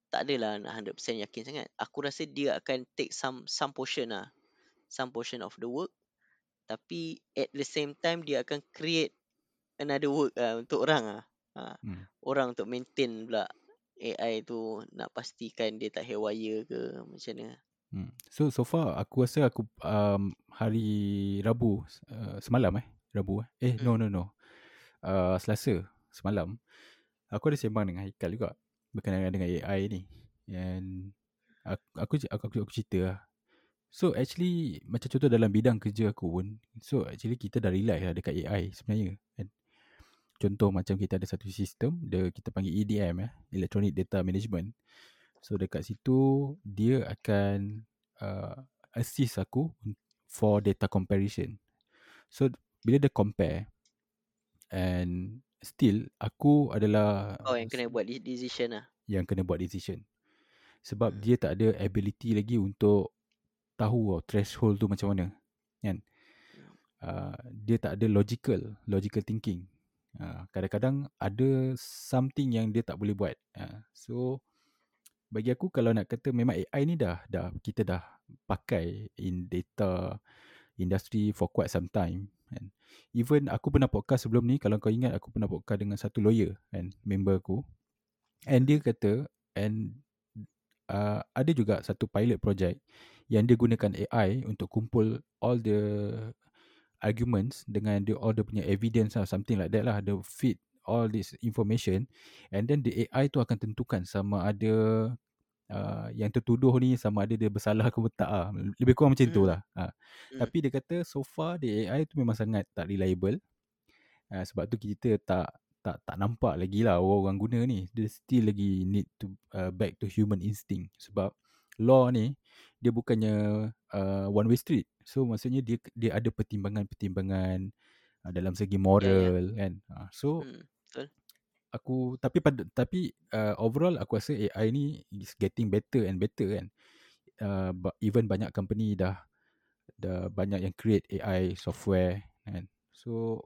tak adalah nak 100% yakin sangat. Aku rasa dia akan take some some portion lah. Some portion of the work. Tapi at the same time dia akan create another work lah untuk orang lah. Ha, Hmm. orang untuk maintain pula AI tu nak pastikan dia tak haywire ke macam mana. Hmm. So so far aku rasa aku um, hari Rabu uh, semalam eh? Rabu eh? Eh no Hmm. no no. Uh, Selasa semalam aku ada sembang dengan Haikal juga berkenaan dengan AI ni and aku aku aku, aku, cerita lah So actually macam contoh dalam bidang kerja aku pun so actually kita dah rely lah dekat AI sebenarnya kan. Contoh macam kita ada satu sistem dia kita panggil EDM eh Electronic Data Management. So dekat situ dia akan uh, assist aku for data comparison. So bila dia compare and still aku adalah Kau yang kena buat de- decision lah. yang kena buat decision. Sebab Hmm. dia tak ada ability lagi untuk tahu oh, threshold tu macam mana. Kan? Hmm. Uh, dia tak ada logical, logical thinking. Uh, kadang-kadang ada something yang dia tak boleh buat. Uh, so bagi aku kalau nak kata memang AI ni dah dah kita dah pakai in data industry for quite some time kan. Even aku pernah podcast sebelum ni kalau kau ingat aku pernah podcast dengan satu lawyer kan member aku and dia kata and uh, ada juga satu pilot project yang dia gunakan AI untuk kumpul all the arguments dengan the all the punya evidence lah something like that lah the feed all this information and then the AI tu akan tentukan sama ada uh, yang tertuduh ni sama ada dia bersalah ke tak ah lebih kurang macam hmm. tu lah ha. hmm. tapi dia kata so far the AI tu memang sangat tak reliable uh, sebab tu kita tak tak tak nampak lagi lah orang-orang guna ni dia still lagi need to uh, back to human instinct sebab law ni dia bukannya uh, one way street so maksudnya dia dia ada pertimbangan-pertimbangan uh, dalam segi moral yeah, yeah. kan uh, so hmm, betul aku tapi pada tapi uh, overall aku rasa AI ni is getting better and better kan uh, even banyak company dah dah banyak yang create AI software kan so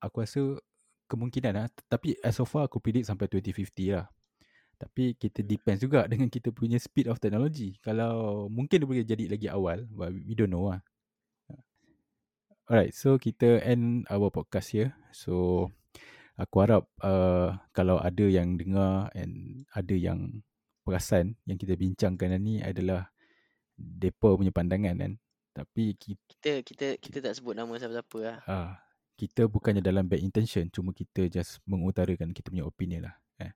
aku rasa kemungkinan lah. Tapi as of far aku predict sampai 2050 lah. Tapi kita hmm. depends juga dengan kita punya speed of technology. Kalau mungkin dia boleh jadi lagi awal. But we don't know lah. Alright, so kita end our podcast here. So, aku harap uh, kalau ada yang dengar and ada yang perasan yang kita bincangkan ni adalah depa punya pandangan kan. Tapi kita kita kita, kita tak sebut nama siapa-siapa lah. Ah, kita bukannya dalam bad intention cuma kita just mengutarakan kita punya opinion lah eh.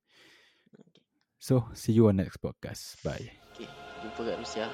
so see you on next podcast bye okay, jumpa kat Rusia